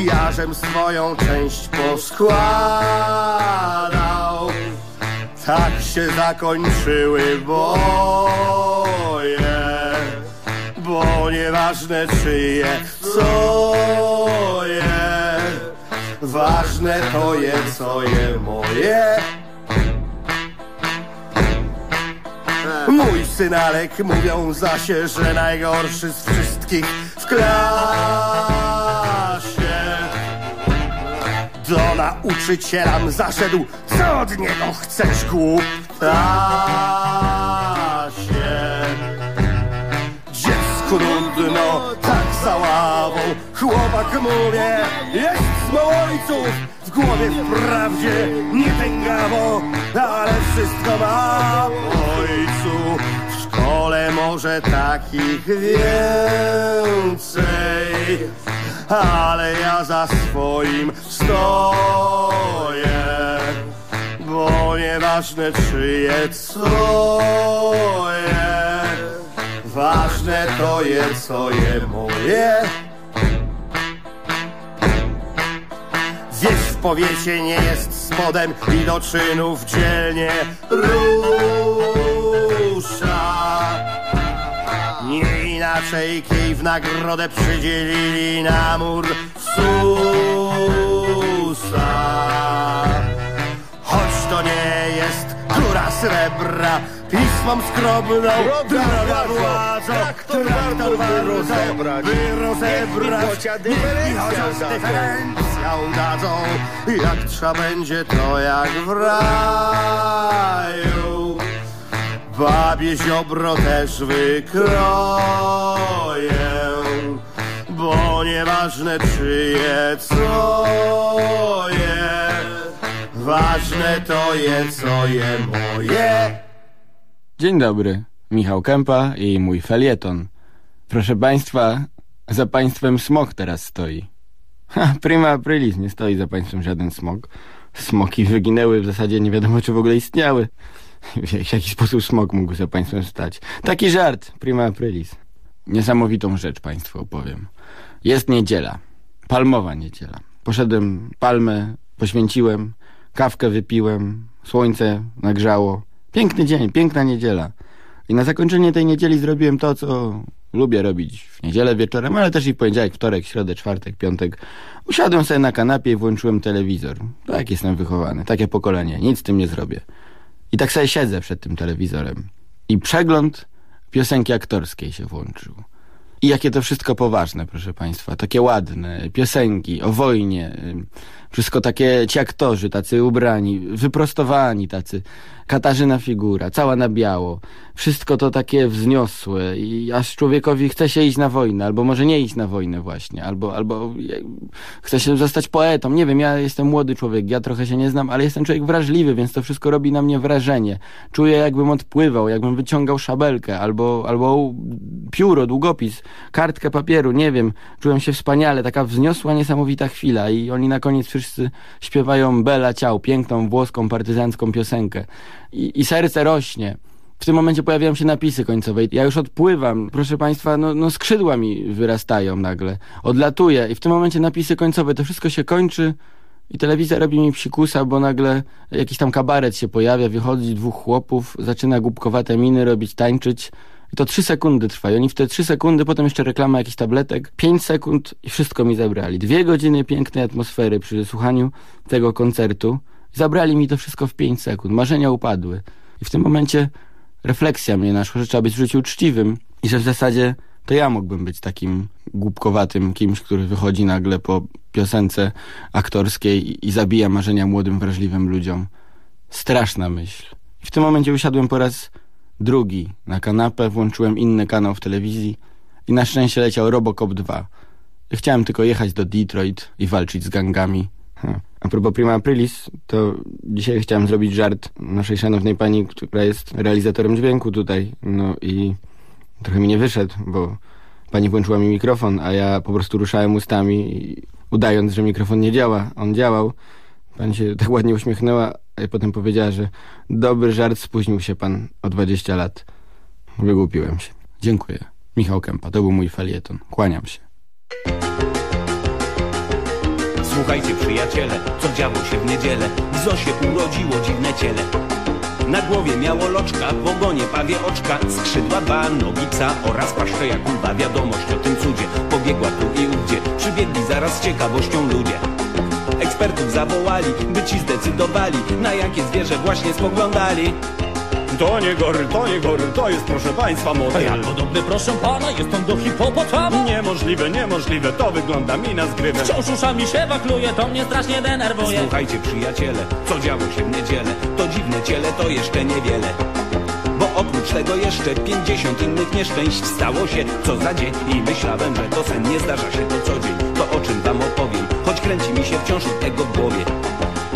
Ja żem swoją część poskładał. Tak się zakończyły boje, bo nieważne czyje co je. Ważne to je, co je moje. Mój synalek mówią zasie, że najgorszy z wszystkich w klasie. Do nauczycielam zaszedł, co od niego chcesz, głuptasie? Dziecku nudno, tak za ławą, chłopak mówię, jest z ojców, w głowie wprawdzie nie tęgawo, ale wszystko ma ojcu. W szkole może takich więcej, ale ja za swoim stoję, bo nieważne czyje co je, ważne to je co je moje. Powiecie nie jest spodem i do czynów dzielnie rusza. Nie inaczej kij w nagrodę przydzielili na mur Susa. Choć to nie jest góra srebra, pismom skromną, droga władzą, traktor warto rozebrać, by rozebrać, niech mi chociaż dyferencjał dadzą, jak trzeba będzie to jak w raju. Babie ziobro też wykroję, bo nieważne czyje co je, ważne to je co je moje. Dzień dobry, Michał Kępa i mój felieton. Proszę państwa, za państwem smok teraz stoi. Prima aprilis, nie stoi za państwem żaden smok. Smoki wyginęły, w zasadzie nie wiadomo czy w ogóle istniały. W jaki sposób smok mógł za państwem stać? Taki żart, prima aprilis. Niesamowitą rzecz państwu opowiem. Jest niedziela, palmowa niedziela. Poszedłem palmę, poświęciłem, kawkę wypiłem, słońce nagrzało. Piękny dzień, piękna niedziela. I na zakończenie tej niedzieli zrobiłem to, co lubię robić w niedzielę wieczorem, ale też i w poniedziałek, wtorek, środę, czwartek, piątek. Usiadłem sobie na kanapie i włączyłem telewizor. Tak jestem wychowany, takie pokolenie, nic z tym nie zrobię. I tak sobie siedzę przed tym telewizorem. I przegląd piosenki aktorskiej się włączył. I jakie to wszystko poważne, proszę Państwa. Takie ładne piosenki o wojnie. Wszystko takie ci aktorzy, tacy ubrani, wyprostowani tacy. Katarzyna figura, cała na biało. Wszystko to takie wzniosłe i aż człowiekowi chce się iść na wojnę, albo może nie iść na wojnę właśnie, albo, albo chce się zostać poetą. Nie wiem, ja jestem młody człowiek, ja trochę się nie znam, ale jestem człowiek wrażliwy, więc to wszystko robi na mnie wrażenie. Czuję jakbym odpływał, jakbym wyciągał szabelkę, albo, albo pióro, długopis, kartkę papieru, nie wiem. Czułem się wspaniale, taka wzniosła, niesamowita chwila i oni na koniec wszyscy śpiewają Bela Ciał, piękną włoską partyzancką piosenkę. I, i serce rośnie. W tym momencie pojawiają się napisy końcowe. Ja już odpływam. Proszę Państwa, no, no skrzydła mi wyrastają nagle. Odlatuję i w tym momencie napisy końcowe. To wszystko się kończy i telewizja robi mi psikusa, bo nagle jakiś tam kabaret się pojawia, wychodzi dwóch chłopów, zaczyna głupkowate miny robić, tańczyć. I to trzy sekundy trwa. I oni w te trzy sekundy, potem jeszcze reklama jakichś tabletek, pięć sekund i wszystko mi zabrali. Dwie godziny pięknej atmosfery przy słuchaniu tego koncertu. Zabrali mi to wszystko w pięć sekund. Marzenia upadły. I w tym momencie refleksja mnie naszła, że trzeba być w życiu uczciwym i że w zasadzie to ja mógłbym być takim głupkowatym kimś, który wychodzi nagle po piosence aktorskiej i, i zabija marzenia młodym, wrażliwym ludziom. Straszna myśl. I w tym momencie usiadłem po raz drugi na kanapę, włączyłem inny kanał w telewizji i na szczęście leciał Robocop 2. I chciałem tylko jechać do Detroit i walczyć z gangami. Hm. A propos Prima Aprilis, to dzisiaj chciałem zrobić żart naszej szanownej pani, która jest realizatorem dźwięku tutaj. No i trochę mi nie wyszedł, bo pani włączyła mi mikrofon, a ja po prostu ruszałem ustami, udając, że mikrofon nie działa. On działał. Pani się tak ładnie uśmiechnęła, a potem powiedziała, że dobry żart, spóźnił się pan o 20 lat. Wygłupiłem się. Dziękuję. Michał Kępa, to był mój felieton. Kłaniam się. Słuchajcie przyjaciele, co działo się w niedzielę W Zosie urodziło dziwne ciele Na głowie miało loczka, w ogonie pawie oczka Skrzydła dwa, nogi psa oraz paszczę jak ulba Wiadomość o tym cudzie pobiegła tu i ówdzie Przybiegli zaraz z ciekawością ludzie Ekspertów zawołali, by ci zdecydowali Na jakie zwierzę właśnie spoglądali To nie gory, to nie gory, to jest proszę państwa motyl. Ja podobny proszę pana, jest on do hipopotamu. Niemożliwe, niemożliwe, to wygląda mi na zgrywę. Wciąż uszami się wakluje, to mnie strasznie denerwuje. Słuchajcie przyjaciele, co działo się w niedzielę To dziwne ciele to jeszcze niewiele bo oprócz tego jeszcze 50 innych nieszczęść stało się co za dzień I myślałem, że to sen nie zdarza się to co dzień. To o czym wam opowiem, choć kręci mi się wciąż od tego głowie.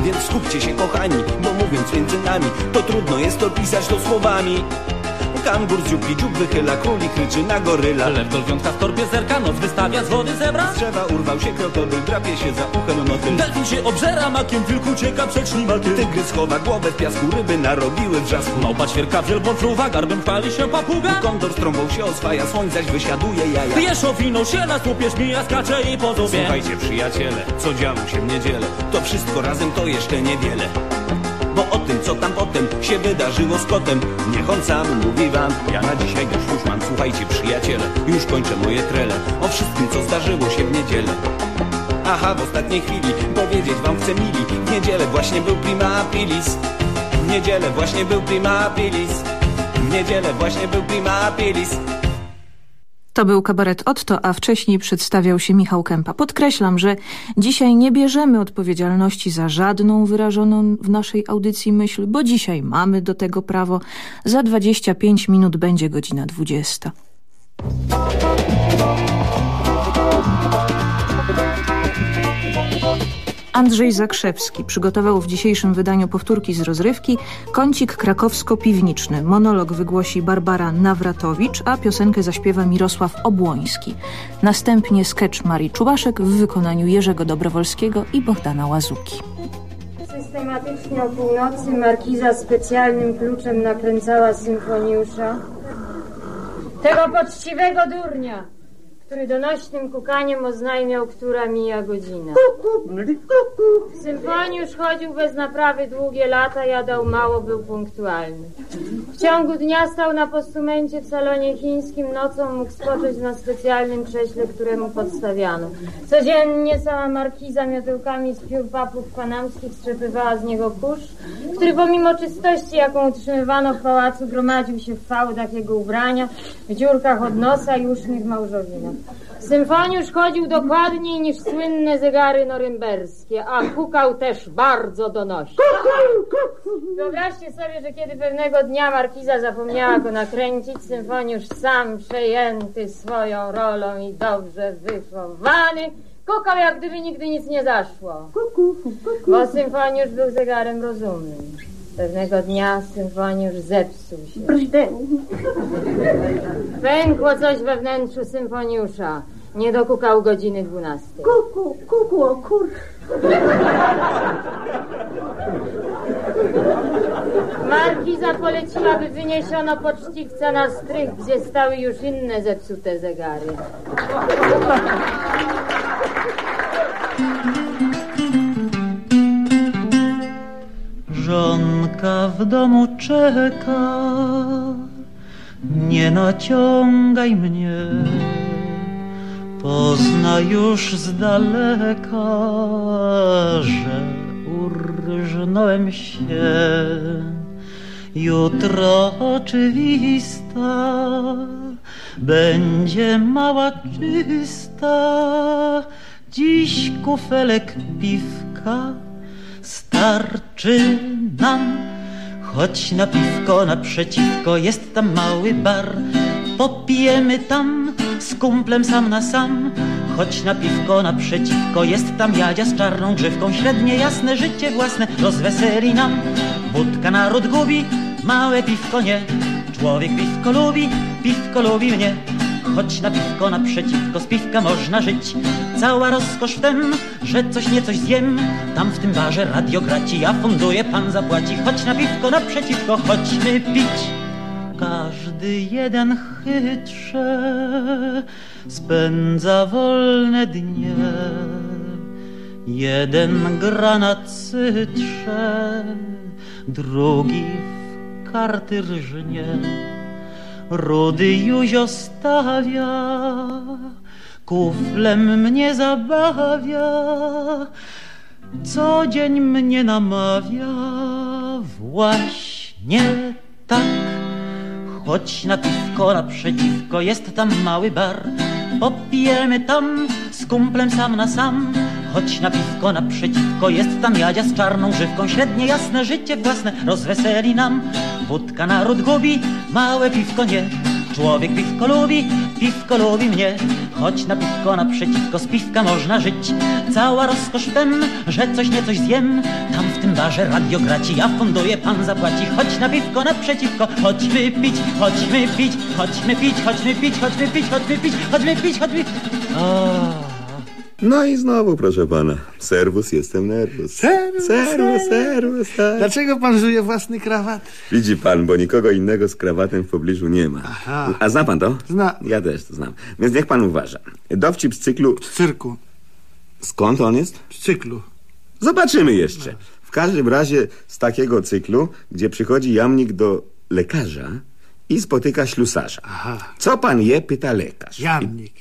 Więc skupcie się kochani, bo mówiąc między nami To trudno jest opisać to słowami Kangur z dzióbki dziób wychyla, królik ryczy na goryla. Lew do lwiątka w torbie zerka, noc wystawia, z wody zebra. Z drzewa urwał się krokodyl, drapie się za uchem motyl. Delfin się obżera makiem, wilk ucieka przed ślimakiem Tygrys chowa głowę w piasku, ryby narobiły wrzasku Małpa ćwierka, wielbłąd fruwa, garbem chwali się papuga. Kondor strąbą się oswaja, słoń zaś wysiaduje jaja. Jeszowiną się na słupie żmija, skacze i po zubie Słuchajcie przyjaciele, co działo się w niedzielę? To wszystko razem to jeszcze niewiele bo o tym, co tam potem się wydarzyło z kotem. Niech on sam mówi wam, ja na dzisiaj dość już mam. Słuchajcie przyjaciele, już kończę moje trele. O wszystkim, co zdarzyło się w niedzielę. Aha, w ostatniej chwili powiedzieć wam chcę mili. W niedzielę właśnie był prima aprilis. W niedzielę właśnie był prima aprilis. W niedzielę właśnie był prima aprilis To był kabaret Otto, a wcześniej przedstawiał się Michał Kępa. Podkreślam, że dzisiaj nie bierzemy odpowiedzialności za żadną wyrażoną w naszej audycji myśl, bo dzisiaj mamy do tego prawo. Za 25 minut będzie godzina 20. Andrzej Zakrzewski przygotował w dzisiejszym wydaniu powtórki z rozrywki Kącik krakowsko-piwniczny. Monolog wygłosi Barbara Nawratowicz, a piosenkę zaśpiewa Mirosław Obłoński. Następnie sketch Marii Czubaszek w wykonaniu Jerzego Dobrowolskiego i Bohdana Łazuki. Systematycznie o północy markiza specjalnym kluczem nakręcała symfoniusza. Tego poczciwego durnia, który donośnym kukaniem oznajmiał, która mija godzina. Symfoniusz chodził bez naprawy długie lata, jadał mało, był punktualny. W ciągu dnia stał na postumencie w salonie chińskim, nocą mógł spocząć na specjalnym krześle, któremu podstawiano. Codziennie sama markiza miotełkami z piór papów panamskich strzepywała z niego kurz, który pomimo czystości, jaką utrzymywano w pałacu, gromadził się w fałdach jego ubrania, w dziurkach od nosa i usznych małżowinach. Symfoniusz chodził dokładniej niż słynne zegary norymberskie, a hukał też bardzo donośnie. Wyobraźcie sobie, że kiedy pewnego dnia markiza zapomniała go nakręcić, symfoniusz sam przejęty swoją rolą i dobrze wychowany, kukał jak gdyby nigdy nic nie zaszło. Bo symfoniusz był zegarem rozumnym. Pewnego dnia symfoniusz zepsuł się. Pękło coś we wnętrzu symfoniusza. Nie dokukał godziny dwunastej. Kuku, kuku, o kur... Markiza poleciła, by wyniesiono poczciwca na strych, gdzie stały już inne zepsute zegary. Żonka w domu czeka, nie naciągaj mnie. Pozna już z daleka, że urżnąłem się. Jutro oczywista będzie mała czysta. Dziś kufelek piwka starczy nam. Chodź na piwko naprzeciwko, jest tam mały bar. Popijemy tam z kumplem sam na sam. Chodź na piwko naprzeciwko, jest tam Jadzia z czarną grzywką. Średnie jasne życie własne rozweseli nam. Wódka naród gubi, małe piwko nie. Człowiek piwko lubi, piwko lubi mnie. Chodź na piwko naprzeciwko, z piwka można żyć. Cała rozkosz w tym, że coś nie coś zjem. Tam w tym barze radio graci, ja funduję, pan zapłaci. Chodź na piwko naprzeciwko, chodźmy pić. Każdy jeden chytrze spędza wolne dnie. Jeden gra na cytrze, drugi w karty rżnie. Rudy Józio stawia, kuflem mnie zabawia, co dzień mnie namawia, właśnie tak. Chodź na piwko naprzeciwko, jest tam mały bar, popijemy tam z kumplem sam na sam. Chodź na piwko naprzeciwko, jest tam Jadzia z czarną żywką, średnie jasne życie własne rozweseli nam. Wódka naród gubi, małe piwko nie. Człowiek piwko lubi, piwko lubi mnie Choć na piwko naprzeciwko z piwka można żyć Cała rozkosz w tym, że coś nie coś zjem Tam w tym barze radio graci, ja funduję, pan zapłaci Chodź na piwko naprzeciwko, chodźmy pić, chodźmy pić Chodźmy pić, chodźmy pić, chodźmy pić, chodźmy pić, chodźmy pić, chodźmy pić, chodźmy pić. Chodźmy pić. No i znowu, proszę pana. Serwus, jestem nerwus. Serwus, serwus, serwus. tak. Dlaczego pan żuje własny krawat? Widzi pan, bo nikogo innego z krawatem w pobliżu nie ma. Aha. A zna pan to? Zna. Ja też to znam. Więc niech pan uważa. Dowcip z cyklu... Z cyrku. Skąd on jest? Z cyklu. Zobaczymy jeszcze. W każdym razie z takiego cyklu, gdzie przychodzi jamnik do lekarza i spotyka ślusarza. Aha. Co pan je, pyta lekarz. Jamnik.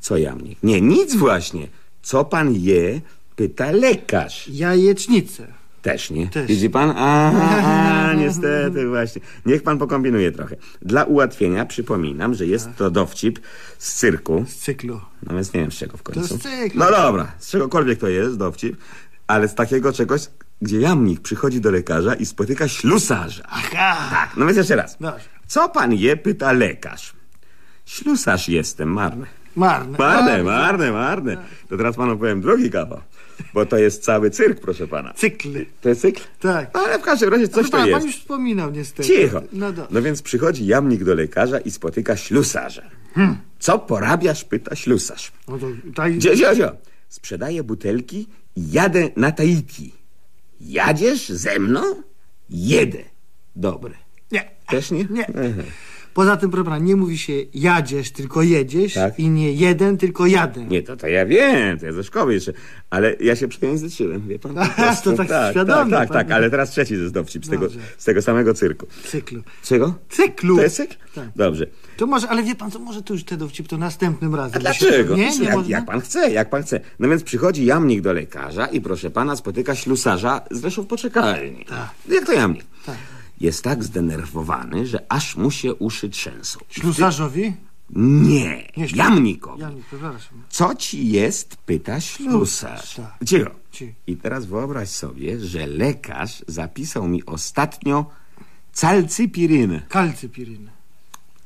Co jamnik? Nie, nic właśnie. Co pan je, pyta lekarz. Jajecznicę. Też nie. Też. Widzi pan? A, a, niestety właśnie. Niech pan pokombinuje trochę. Dla ułatwienia przypominam, że jest to dowcip z cyrku. Z cyklu. No więc nie wiem z czego w końcu. z cyklu. No dobra, z czegokolwiek to jest dowcip, ale z takiego czegoś, gdzie jamnik przychodzi do lekarza i spotyka ślusarza. Aha. Tak, no więc jeszcze raz. Dobrze. Co pan je, pyta lekarz. Ślusarz jestem, marny. Marne. Marne, marne, marne. To teraz panu powiem drugi kawał. Bo to jest cały cyrk, proszę pana. Cykly. To jest cykl? Tak. Ale w każdym razie coś No to jest. Pan już wspominał niestety. Cicho. No dobrze. No więc przychodzi jamnik do lekarza i spotyka ślusarza. Hmm. Co porabiasz, pyta ślusarz. No to taj... Dzio, dzio, dzio. Sprzedaję butelki i jadę na Tahiti. Jadziesz ze mną? Jedę. Dobre. Nie. Też nie? Nie. Aha. Poza tym, proszę pana, nie mówi się jadziesz, tylko jedziesz Tak. i nie jeden, tylko jadę. Nie, to, to ja wiem, to ja ze szkoły jeszcze, ale ja się przejęzyczyłem, wie pan? Prostu. to tak tak, świadomie tak, tak, tak, ale teraz trzeci jest dowcip z tego, Dobrze. z tego samego cyrku. Cyklu. Czego? Cyklu. To jest cykl? Tak. Dobrze. To może, ale wie pan co, może to już te dowcip to następnym razem. A dlaczego? Nie, nie jak, można? jak pan chce, jak pan chce. No więc przychodzi jamnik do lekarza i proszę pana spotyka ślusarza zresztą w poczekalni. Tak. Jak to jamnik? Tak. Jest tak zdenerwowany, że aż mu się uszy trzęsą. Ślusarzowi? Nie, Nie, jamnikowi. Jamnik, przepraszam. Co ci jest? Pyta ślusarz. tak. Cicho. Ci. I teraz wyobraź sobie, że lekarz zapisał mi ostatnio calcypirynę. Kalcypiryn.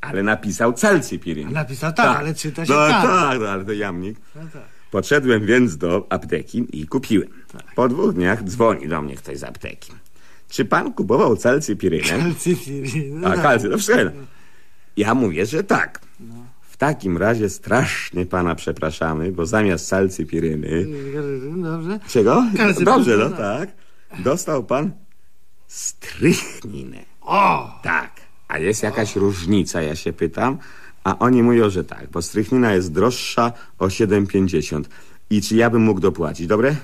Ale napisał calcypirynę. Napisał tak, ale czyta się no, tak. tak. ale to jamnik. No tak. Podszedłem więc do apteki i kupiłem. Po dwóch dniach dzwoni do mnie ktoś z apteki. Czy pan kupował calcypirynę? Kalcypiryn. A, tak. kalcy, no wszystko. Ja mówię, że tak. W takim razie strasznie pana przepraszamy, bo zamiast calcypiryny... Dobrze. Czego? Dobrze, no tak. Dostał pan strychninę. O! Tak. A jest jakaś różnica, ja się pytam. A oni mówią, że tak, bo strychnina jest droższa o 7,50. I czy ja bym mógł dopłacić, dobre?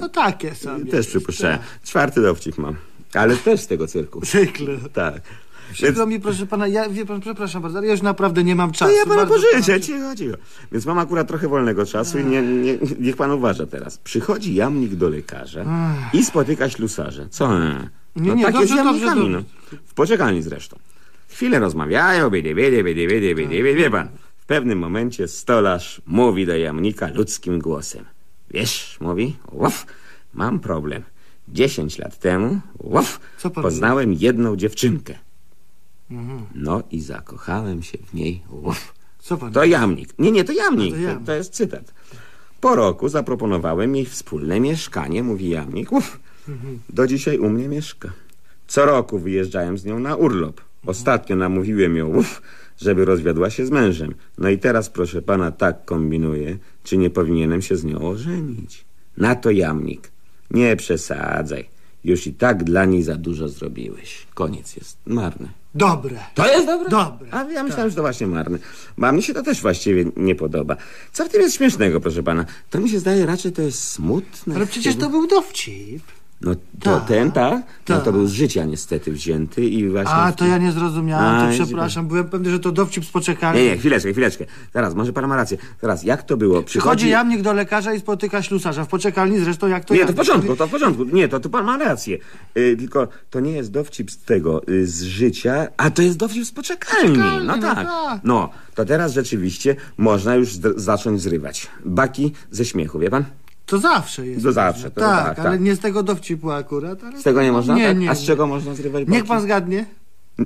No takie sobie. Też przypuszczałem. Czwarty dowcip mam. Ale też z tego cyrku. Cyklu. Tak. Przykro mi, proszę pana, ja, wie pan, przepraszam bardzo, ale ja już naprawdę nie mam czasu. ja panu Bardzo pożyczę, pana- cicho, cicho. Więc mam akurat trochę wolnego czasu i nie, nie, niech pan uważa teraz. Przychodzi jamnik do lekarza i spotyka ślusarza. Co? e? Nie, No nie, tak dobrze, jest dobrze, dobrze. no. W poczekalni zresztą. Chwilę rozmawiają, biedy, biedy, biedy, biedy, biedy, biedy, wie pan. W pewnym momencie stolarz mówi do jamnika ludzkim głosem. Wiesz, mówi, uf, mam problem. Dziesięć lat temu, uf, poznałem jedną dziewczynkę. Mhm. No i zakochałem się w niej, uf. Co pan? To jamnik. Nie, nie, to jamnik. A, to To, jamnik. to jest cytat. Po roku zaproponowałem jej wspólne mieszkanie, mówi jamnik. Uf, Mhm. do dzisiaj u mnie mieszka. Co roku wyjeżdżałem z nią na urlop. Ostatnio namówiłem ją, uf, żeby rozwiodła się z mężem. No i teraz, proszę pana, tak kombinuję, czy nie powinienem się z nią ożenić. Na to jamnik. Nie przesadzaj. Już i tak dla niej za dużo zrobiłeś. Koniec jest. Marne. Dobre. To jest dobre? Dobre. A ja myślałem, że to właśnie marne. Bo a mnie się to też właściwie nie podoba. Co w tym jest śmiesznego, proszę pana? To mi się zdaje raczej to jest smutne. Ale przecież to był dowcip. No to Tak. ten, tak? No Tak. to był z życia niestety wzięty i właśnie... A, to ja nie zrozumiałem, to A, przepraszam. Byłem pewny, że to dowcip z poczekalni. Nie, nie, chwileczkę, chwileczkę. Teraz, może pan ma rację. Teraz, jak to było? Przychodzi jamnik do lekarza i spotyka ślusarza. W poczekalni zresztą jak to Nie, to w porządku, to w porządku. Nie, to, to pan ma rację. Y, tylko to nie jest dowcip z tego, y, z życia, a to jest dowcip z poczekalni. Poczekalni, No no tak. tak. No, to teraz rzeczywiście można już zacząć zrywać. Baki ze śmiechu, wie pan? To zawsze jest. To zawsze, to tak, tak, ale tak. nie z tego dowcipu akurat. Ale Z tego nie można? Nie, tak? nie. A z nie. czego można zrywać baki? Niech pan zgadnie.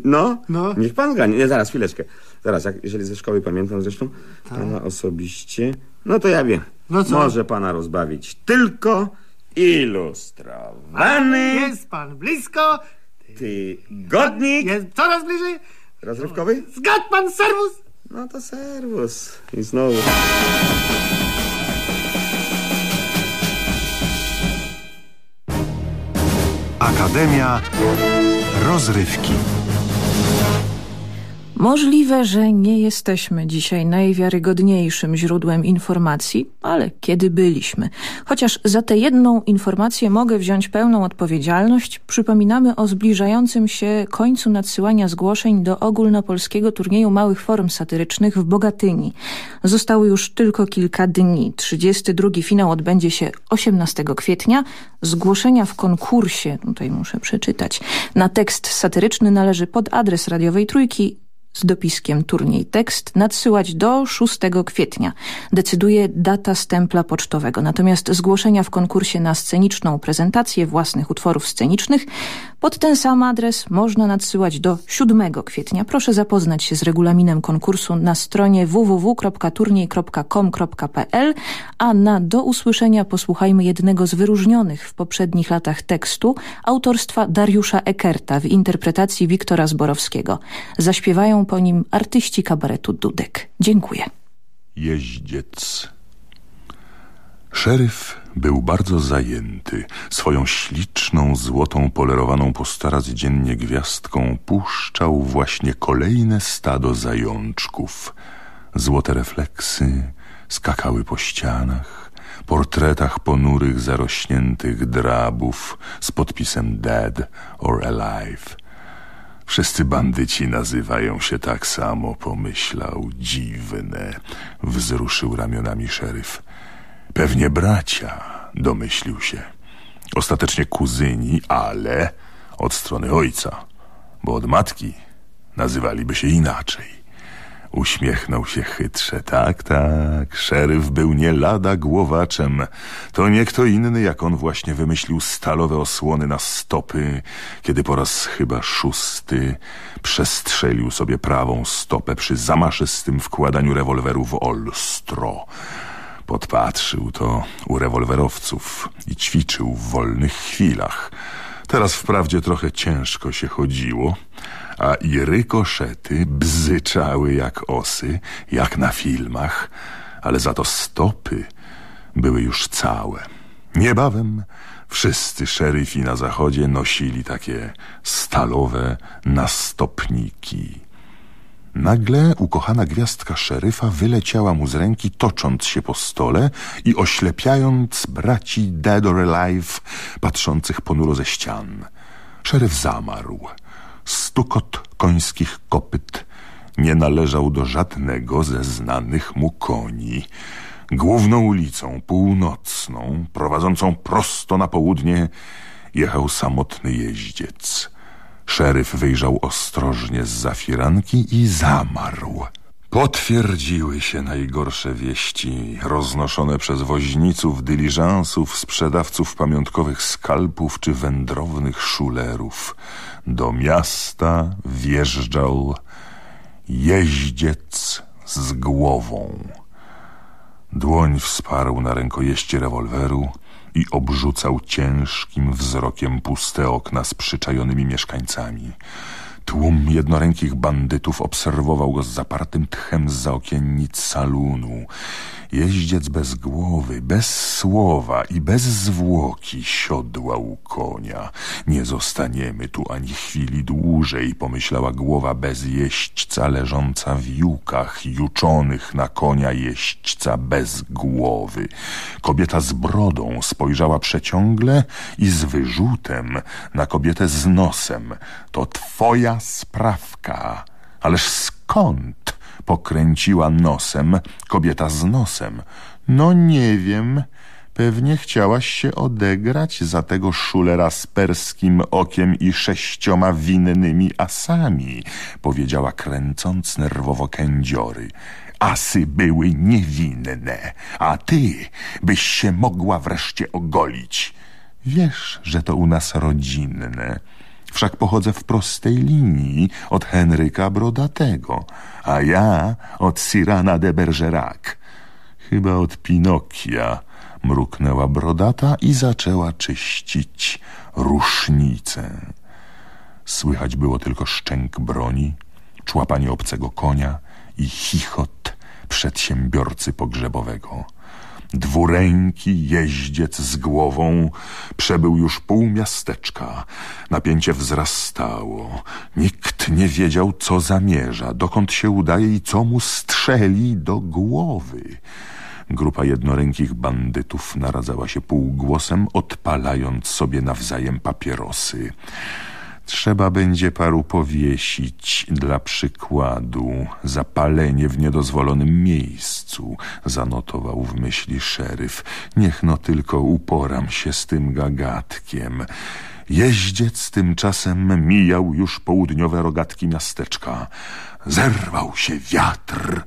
No, No. niech pan zgadnie. Nie, zaraz, chwileczkę. Zaraz, jak, jeżeli ze szkoły pamiętam zresztą, Tak. pana osobiście, no to ja wiem. No co? Może pana rozbawić tylko ilustrowany Jest pan blisko. tygodnik Jest coraz bliżej. rozrywkowy. Zgadł pan serwus. No to serwus. I znowu. Akademia Rozrywki. Możliwe, że nie jesteśmy dzisiaj najwiarygodniejszym źródłem informacji, ale kiedy byliśmy? Chociaż za tę jedną informację mogę wziąć pełną odpowiedzialność, przypominamy o zbliżającym się końcu nadsyłania zgłoszeń do ogólnopolskiego turnieju małych form satyrycznych w Bogatyni. Zostało już tylko kilka dni. 32 finał odbędzie się 18 kwietnia. Zgłoszenia w konkursie, tutaj muszę przeczytać, na tekst satyryczny należy pod adres radiowej trójki z dopiskiem turniej tekst nadsyłać do 6 kwietnia. Decyduje data stempla pocztowego. Natomiast zgłoszenia w konkursie na sceniczną prezentację własnych utworów scenicznych pod ten sam adres można nadsyłać do 7 kwietnia. Proszę zapoznać się z regulaminem konkursu na stronie www.turniej.com.pl a na do usłyszenia posłuchajmy jednego z wyróżnionych w poprzednich latach tekstu autorstwa Dariusza Ekerta w interpretacji Wiktora Zborowskiego. Zaśpiewają po nim artyści kabaretu Dudek. Dziękuję. Jeździec. Szeryf był bardzo zajęty. Swoją śliczną, złotą, polerowaną po staraz dziennie gwiazdką puszczał właśnie kolejne stado zajączków. Złote refleksy skakały po ścianach, portretach ponurych, zarośniętych drabów z podpisem Dead or Alive. Wszyscy bandyci nazywają się tak samo, pomyślał. Dziwne. Wzruszył ramionami szeryf. Pewnie bracia, domyślił się. Ostatecznie kuzyni, ale od strony ojca, bo od matki nazywaliby się inaczej. Uśmiechnął się chytrze. Tak, tak, szeryf był nie lada głowaczem. To nie kto inny, jak on właśnie wymyślił stalowe osłony na stopy, kiedy po raz chyba szósty przestrzelił sobie prawą stopę przy zamaszystym wkładaniu rewolweru w olstro. Podpatrzył to u rewolwerowców i ćwiczył w wolnych chwilach. Teraz wprawdzie trochę ciężko się chodziło, a i rykoszety bzyczały jak osy, jak na filmach, ale za to stopy były już całe. Niebawem wszyscy szeryfi na zachodzie nosili takie stalowe nastopniki. Nagle ukochana gwiazdka szeryfa wyleciała mu z ręki, tocząc się po stole i oślepiając braci Dead or Alive, patrzących ponuro ze ścian. Szeryf zamarł. Stukot końskich kopyt nie należał do żadnego ze znanych mu koni. Główną ulicą północną, prowadzącą prosto na południe, jechał samotny jeździec. Szeryf wyjrzał ostrożnie z zafiranki i zamarł. Potwierdziły się najgorsze wieści roznoszone przez woźniców dyliżansów, sprzedawców pamiątkowych skalpów czy wędrownych szulerów. Do miasta wjeżdżał jeździec z głową. Dłoń wsparł na rękojeści rewolweru i obrzucał ciężkim wzrokiem puste okna z przyczajonymi mieszkańcami. Tłum jednorękich bandytów obserwował go z zapartym tchem z okiennic salunu. Jeździec bez głowy, bez słowa i bez zwłoki siodłał konia. Nie zostaniemy tu ani chwili dłużej, pomyślała głowa bez jeźdźca leżąca w jukach, juczonych na konia jeźdźca bez głowy. Kobieta z brodą spojrzała przeciągle i z wyrzutem na kobietę z nosem. To twoja sprawka. Ależ skąd? Pokręciła nosem kobieta z nosem. No nie wiem. Pewnie chciałaś się odegrać za tego szulera z perskim okiem i sześcioma winnymi asami, powiedziała kręcąc nerwowo kędziory. Asy były niewinne, a ty byś się mogła wreszcie ogolić. Wiesz, że to u nas rodzinne. Wszak pochodzę w prostej linii od Henryka Brodatego, a ja od Cyrana de Bergerac. Chyba od Pinokia, mruknęła Brodata i zaczęła czyścić rusznicę. Słychać było tylko szczęk broni, człapanie obcego konia i chichot przedsiębiorcy pogrzebowego. Dwuręki jeździec z głową przebył już pół miasteczka. Napięcie wzrastało. Nikt nie wiedział, co zamierza, dokąd się udaje i co mu strzeli do głowy. Grupa jednorękich bandytów naradzała się półgłosem, odpalając sobie nawzajem papierosy. Trzeba będzie paru powiesić dla przykładu zapalenie w niedozwolonym miejscu, zanotował w myśli szeryf. Niech no tylko uporam się z tym gagatkiem. Jeździec tymczasem mijał już południowe rogatki miasteczka. Zerwał się wiatr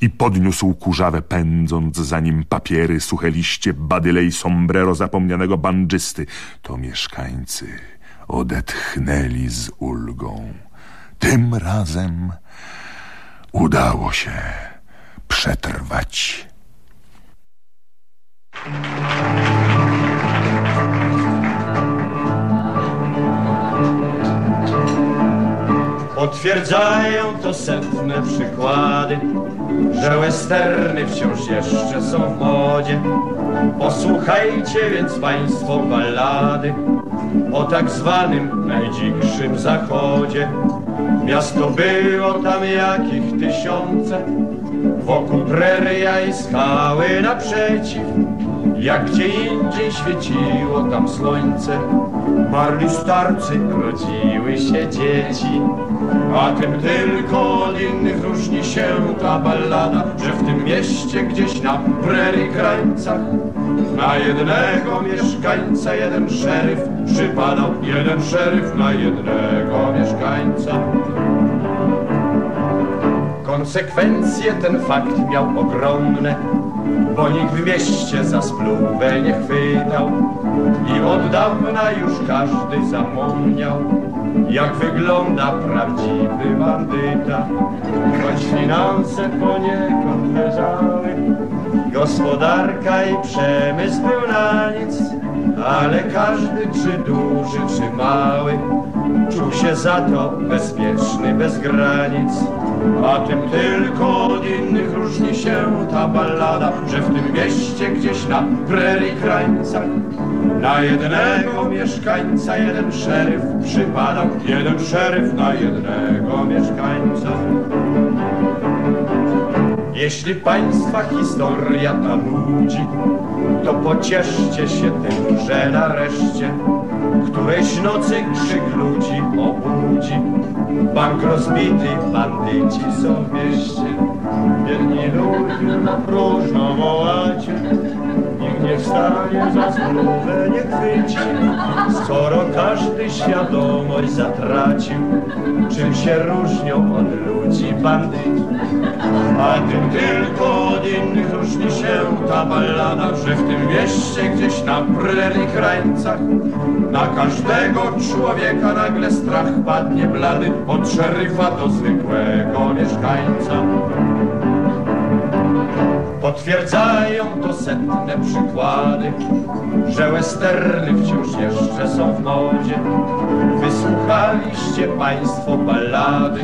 i podniósł kurzawę, pędząc za nim papiery, suche liście, badyle i sombrero zapomnianego bandżysty. To mieszkańcy odetchnęli z ulgą. Tym razem udało się przetrwać. Potwierdzają to setne przykłady, że westerny wciąż jeszcze są w modzie. Posłuchajcie więc państwo ballady o tak zwanym najdzikszym zachodzie. Miasto było tam jakich tysiące, wokół preria i skały naprzeciw. Jak gdzie indziej świeciło tam słońce, marli starcy, rodziły się dzieci. A tym tylko od innych różni się ta ballada, że w tym mieście gdzieś na prerii krańcach na jednego mieszkańca jeden szeryf przypadał, jeden szeryf na jednego mieszkańca. Konsekwencje ten fakt miał ogromne, bo nikt w mieście za spluwę nie chwytał i od dawna już każdy zapomniał, jak wygląda prawdziwy bandyta. Choć finanse poniekąd leżały, gospodarka i przemysł był na nic, ale każdy, czy duży, czy mały, czuł się za to bezpieczny, bez granic. A tym tylko od innych różni się ta ballada, że w tym mieście gdzieś na prerii krańcach na jednego mieszkańca jeden szeryf przypadał, jeden szeryf na jednego mieszkańca. Jeśli państwa historia ta nudzi, to pocieszcie się tym, że nareszcie Którejś nocy krzyk ludzi obudzi. Bank rozbity, bandyci są w mieście Biedni ludzie próżno wołacie Nikt nie wstanie za spluwę, nie chwyci Skoro każdy świadomość zatracił Czym się różnią od ludzi bandyci A tym tylko od innych różni się ta ballada Że w tym mieście gdzieś na prerii krańcach Na każdego człowieka nagle strach padnie blady Od szeryfa do zwykłego mieszkańca Potwierdzają to setne przykłady, że westerny wciąż jeszcze są w modzie. Wysłuchaliście Państwo ballady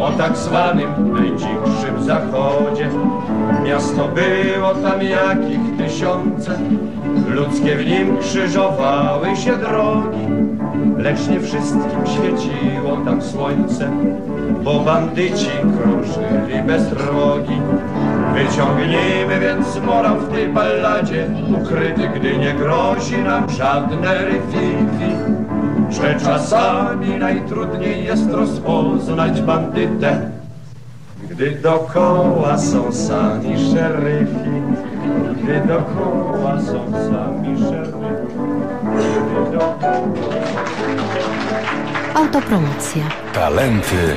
o tak zwanym najdzikszym zachodzie. Miasto było tam jakich tysiące, ludzkie w nim krzyżowały się drogi. Lecz nie wszystkim świeciło tam słońce, bo bandyci krążyli bez drogi. Wyciągnijmy więc morał w tej balladzie, ukryty, gdy nie grozi nam żadne ryfifi. Że czasami najtrudniej jest rozpoznać bandytę, gdy dokoła są sami szeryfi. Gdy dokoła są sami szeryfi. Gdy dokoła... Autopromocja. Talenty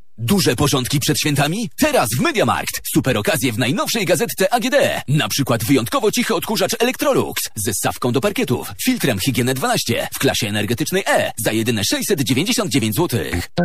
Duże porządki przed świętami? Teraz w Mediamarkt. Super okazje w najnowszej gazetce AGD. Na przykład wyjątkowo cichy odkurzacz Electrolux ze stawką do parkietów, filtrem Higienę 12 w klasie energetycznej E za jedyne 699 zł.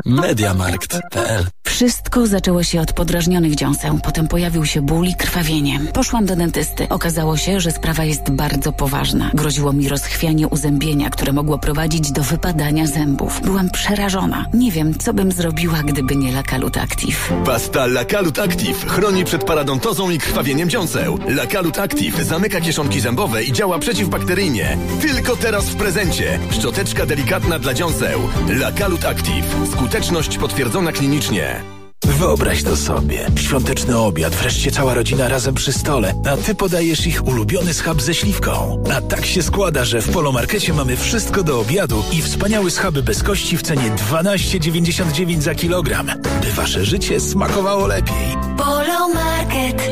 Mediamarkt.pl Wszystko zaczęło się od podrażnionych dziąseł. Potem pojawił się ból i krwawienie. Poszłam do dentysty. Okazało się, że sprawa jest bardzo poważna. Groziło mi rozchwianie uzębienia, które mogło prowadzić do wypadania zębów. Byłam przerażona. Nie wiem, co bym zrobiła, gdyby nie Lakalut Active. Pasta Lakalut Active chroni przed paradontozą i krwawieniem dziąseł. Lakalut Active zamyka kieszonki zębowe i działa przeciwbakteryjnie. Tylko teraz w prezencie. Szczoteczka delikatna dla dziąseł. Lakalut Active. Skuteczność potwierdzona klinicznie. Wyobraź to sobie. Świąteczny obiad, wreszcie cała rodzina razem przy stole, a ty podajesz ich ulubiony schab ze śliwką. A tak się składa, że w Polomarkecie mamy wszystko do obiadu i wspaniały schaby bez kości w cenie 12,99 za kilogram, by wasze życie smakowało lepiej. Polomarket,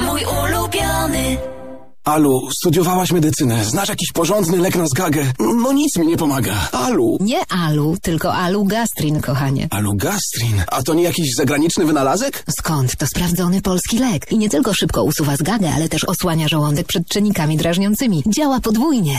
mój ulubiony. Alu, studiowałaś medycynę. Znasz jakiś porządny lek na zgagę? No nic mi nie pomaga. Alu. Nie Alu, tylko Alu Gastrin, kochanie. Alu Gastrin? A to nie jakiś zagraniczny wynalazek? Skąd? To sprawdzony polski lek. I nie tylko szybko usuwa zgagę, ale też osłania żołądek przed czynnikami drażniącymi. Działa podwójnie.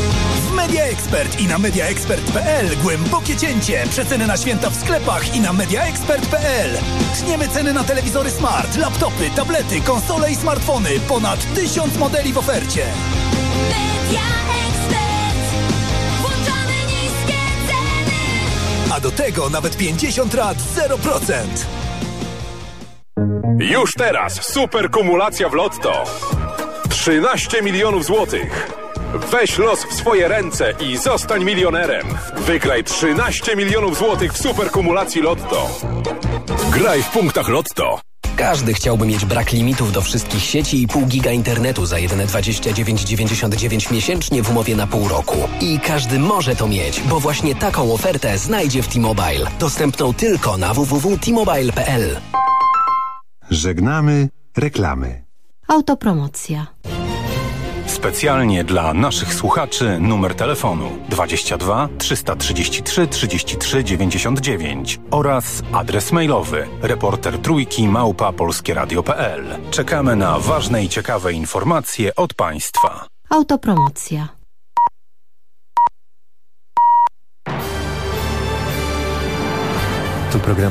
W Media Expert i na mediaexpert.pl głębokie cięcie. Przeceny na święta w sklepach i na mediaexpert.pl. Tniemy ceny na telewizory smart, laptopy, tablety, konsole i smartfony. Ponad tysiąc modeli w ofercie. Media Expert. Włączamy niskie ceny. A do tego nawet 50 lat 0%. Już teraz super kumulacja w Lotto. 13 milionów złotych. Weź los w swoje ręce i zostań milionerem. Wygraj 13 milionów złotych w superkumulacji Lotto. Graj w punktach Lotto. Każdy chciałby mieć brak limitów do wszystkich sieci i pół giga internetu za jedyne 29,99 miesięcznie w umowie na pół roku. I każdy może to mieć, bo właśnie taką ofertę znajdzie w T-Mobile. Dostępną tylko na www.tmobile.pl. Żegnamy reklamy. Autopromocja. Specjalnie dla naszych słuchaczy numer telefonu 22 333 33 99 oraz adres mailowy reporter trójki małpa polskieradio.pl. Czekamy na ważne i ciekawe informacje od Państwa. Autopromocja. Tu program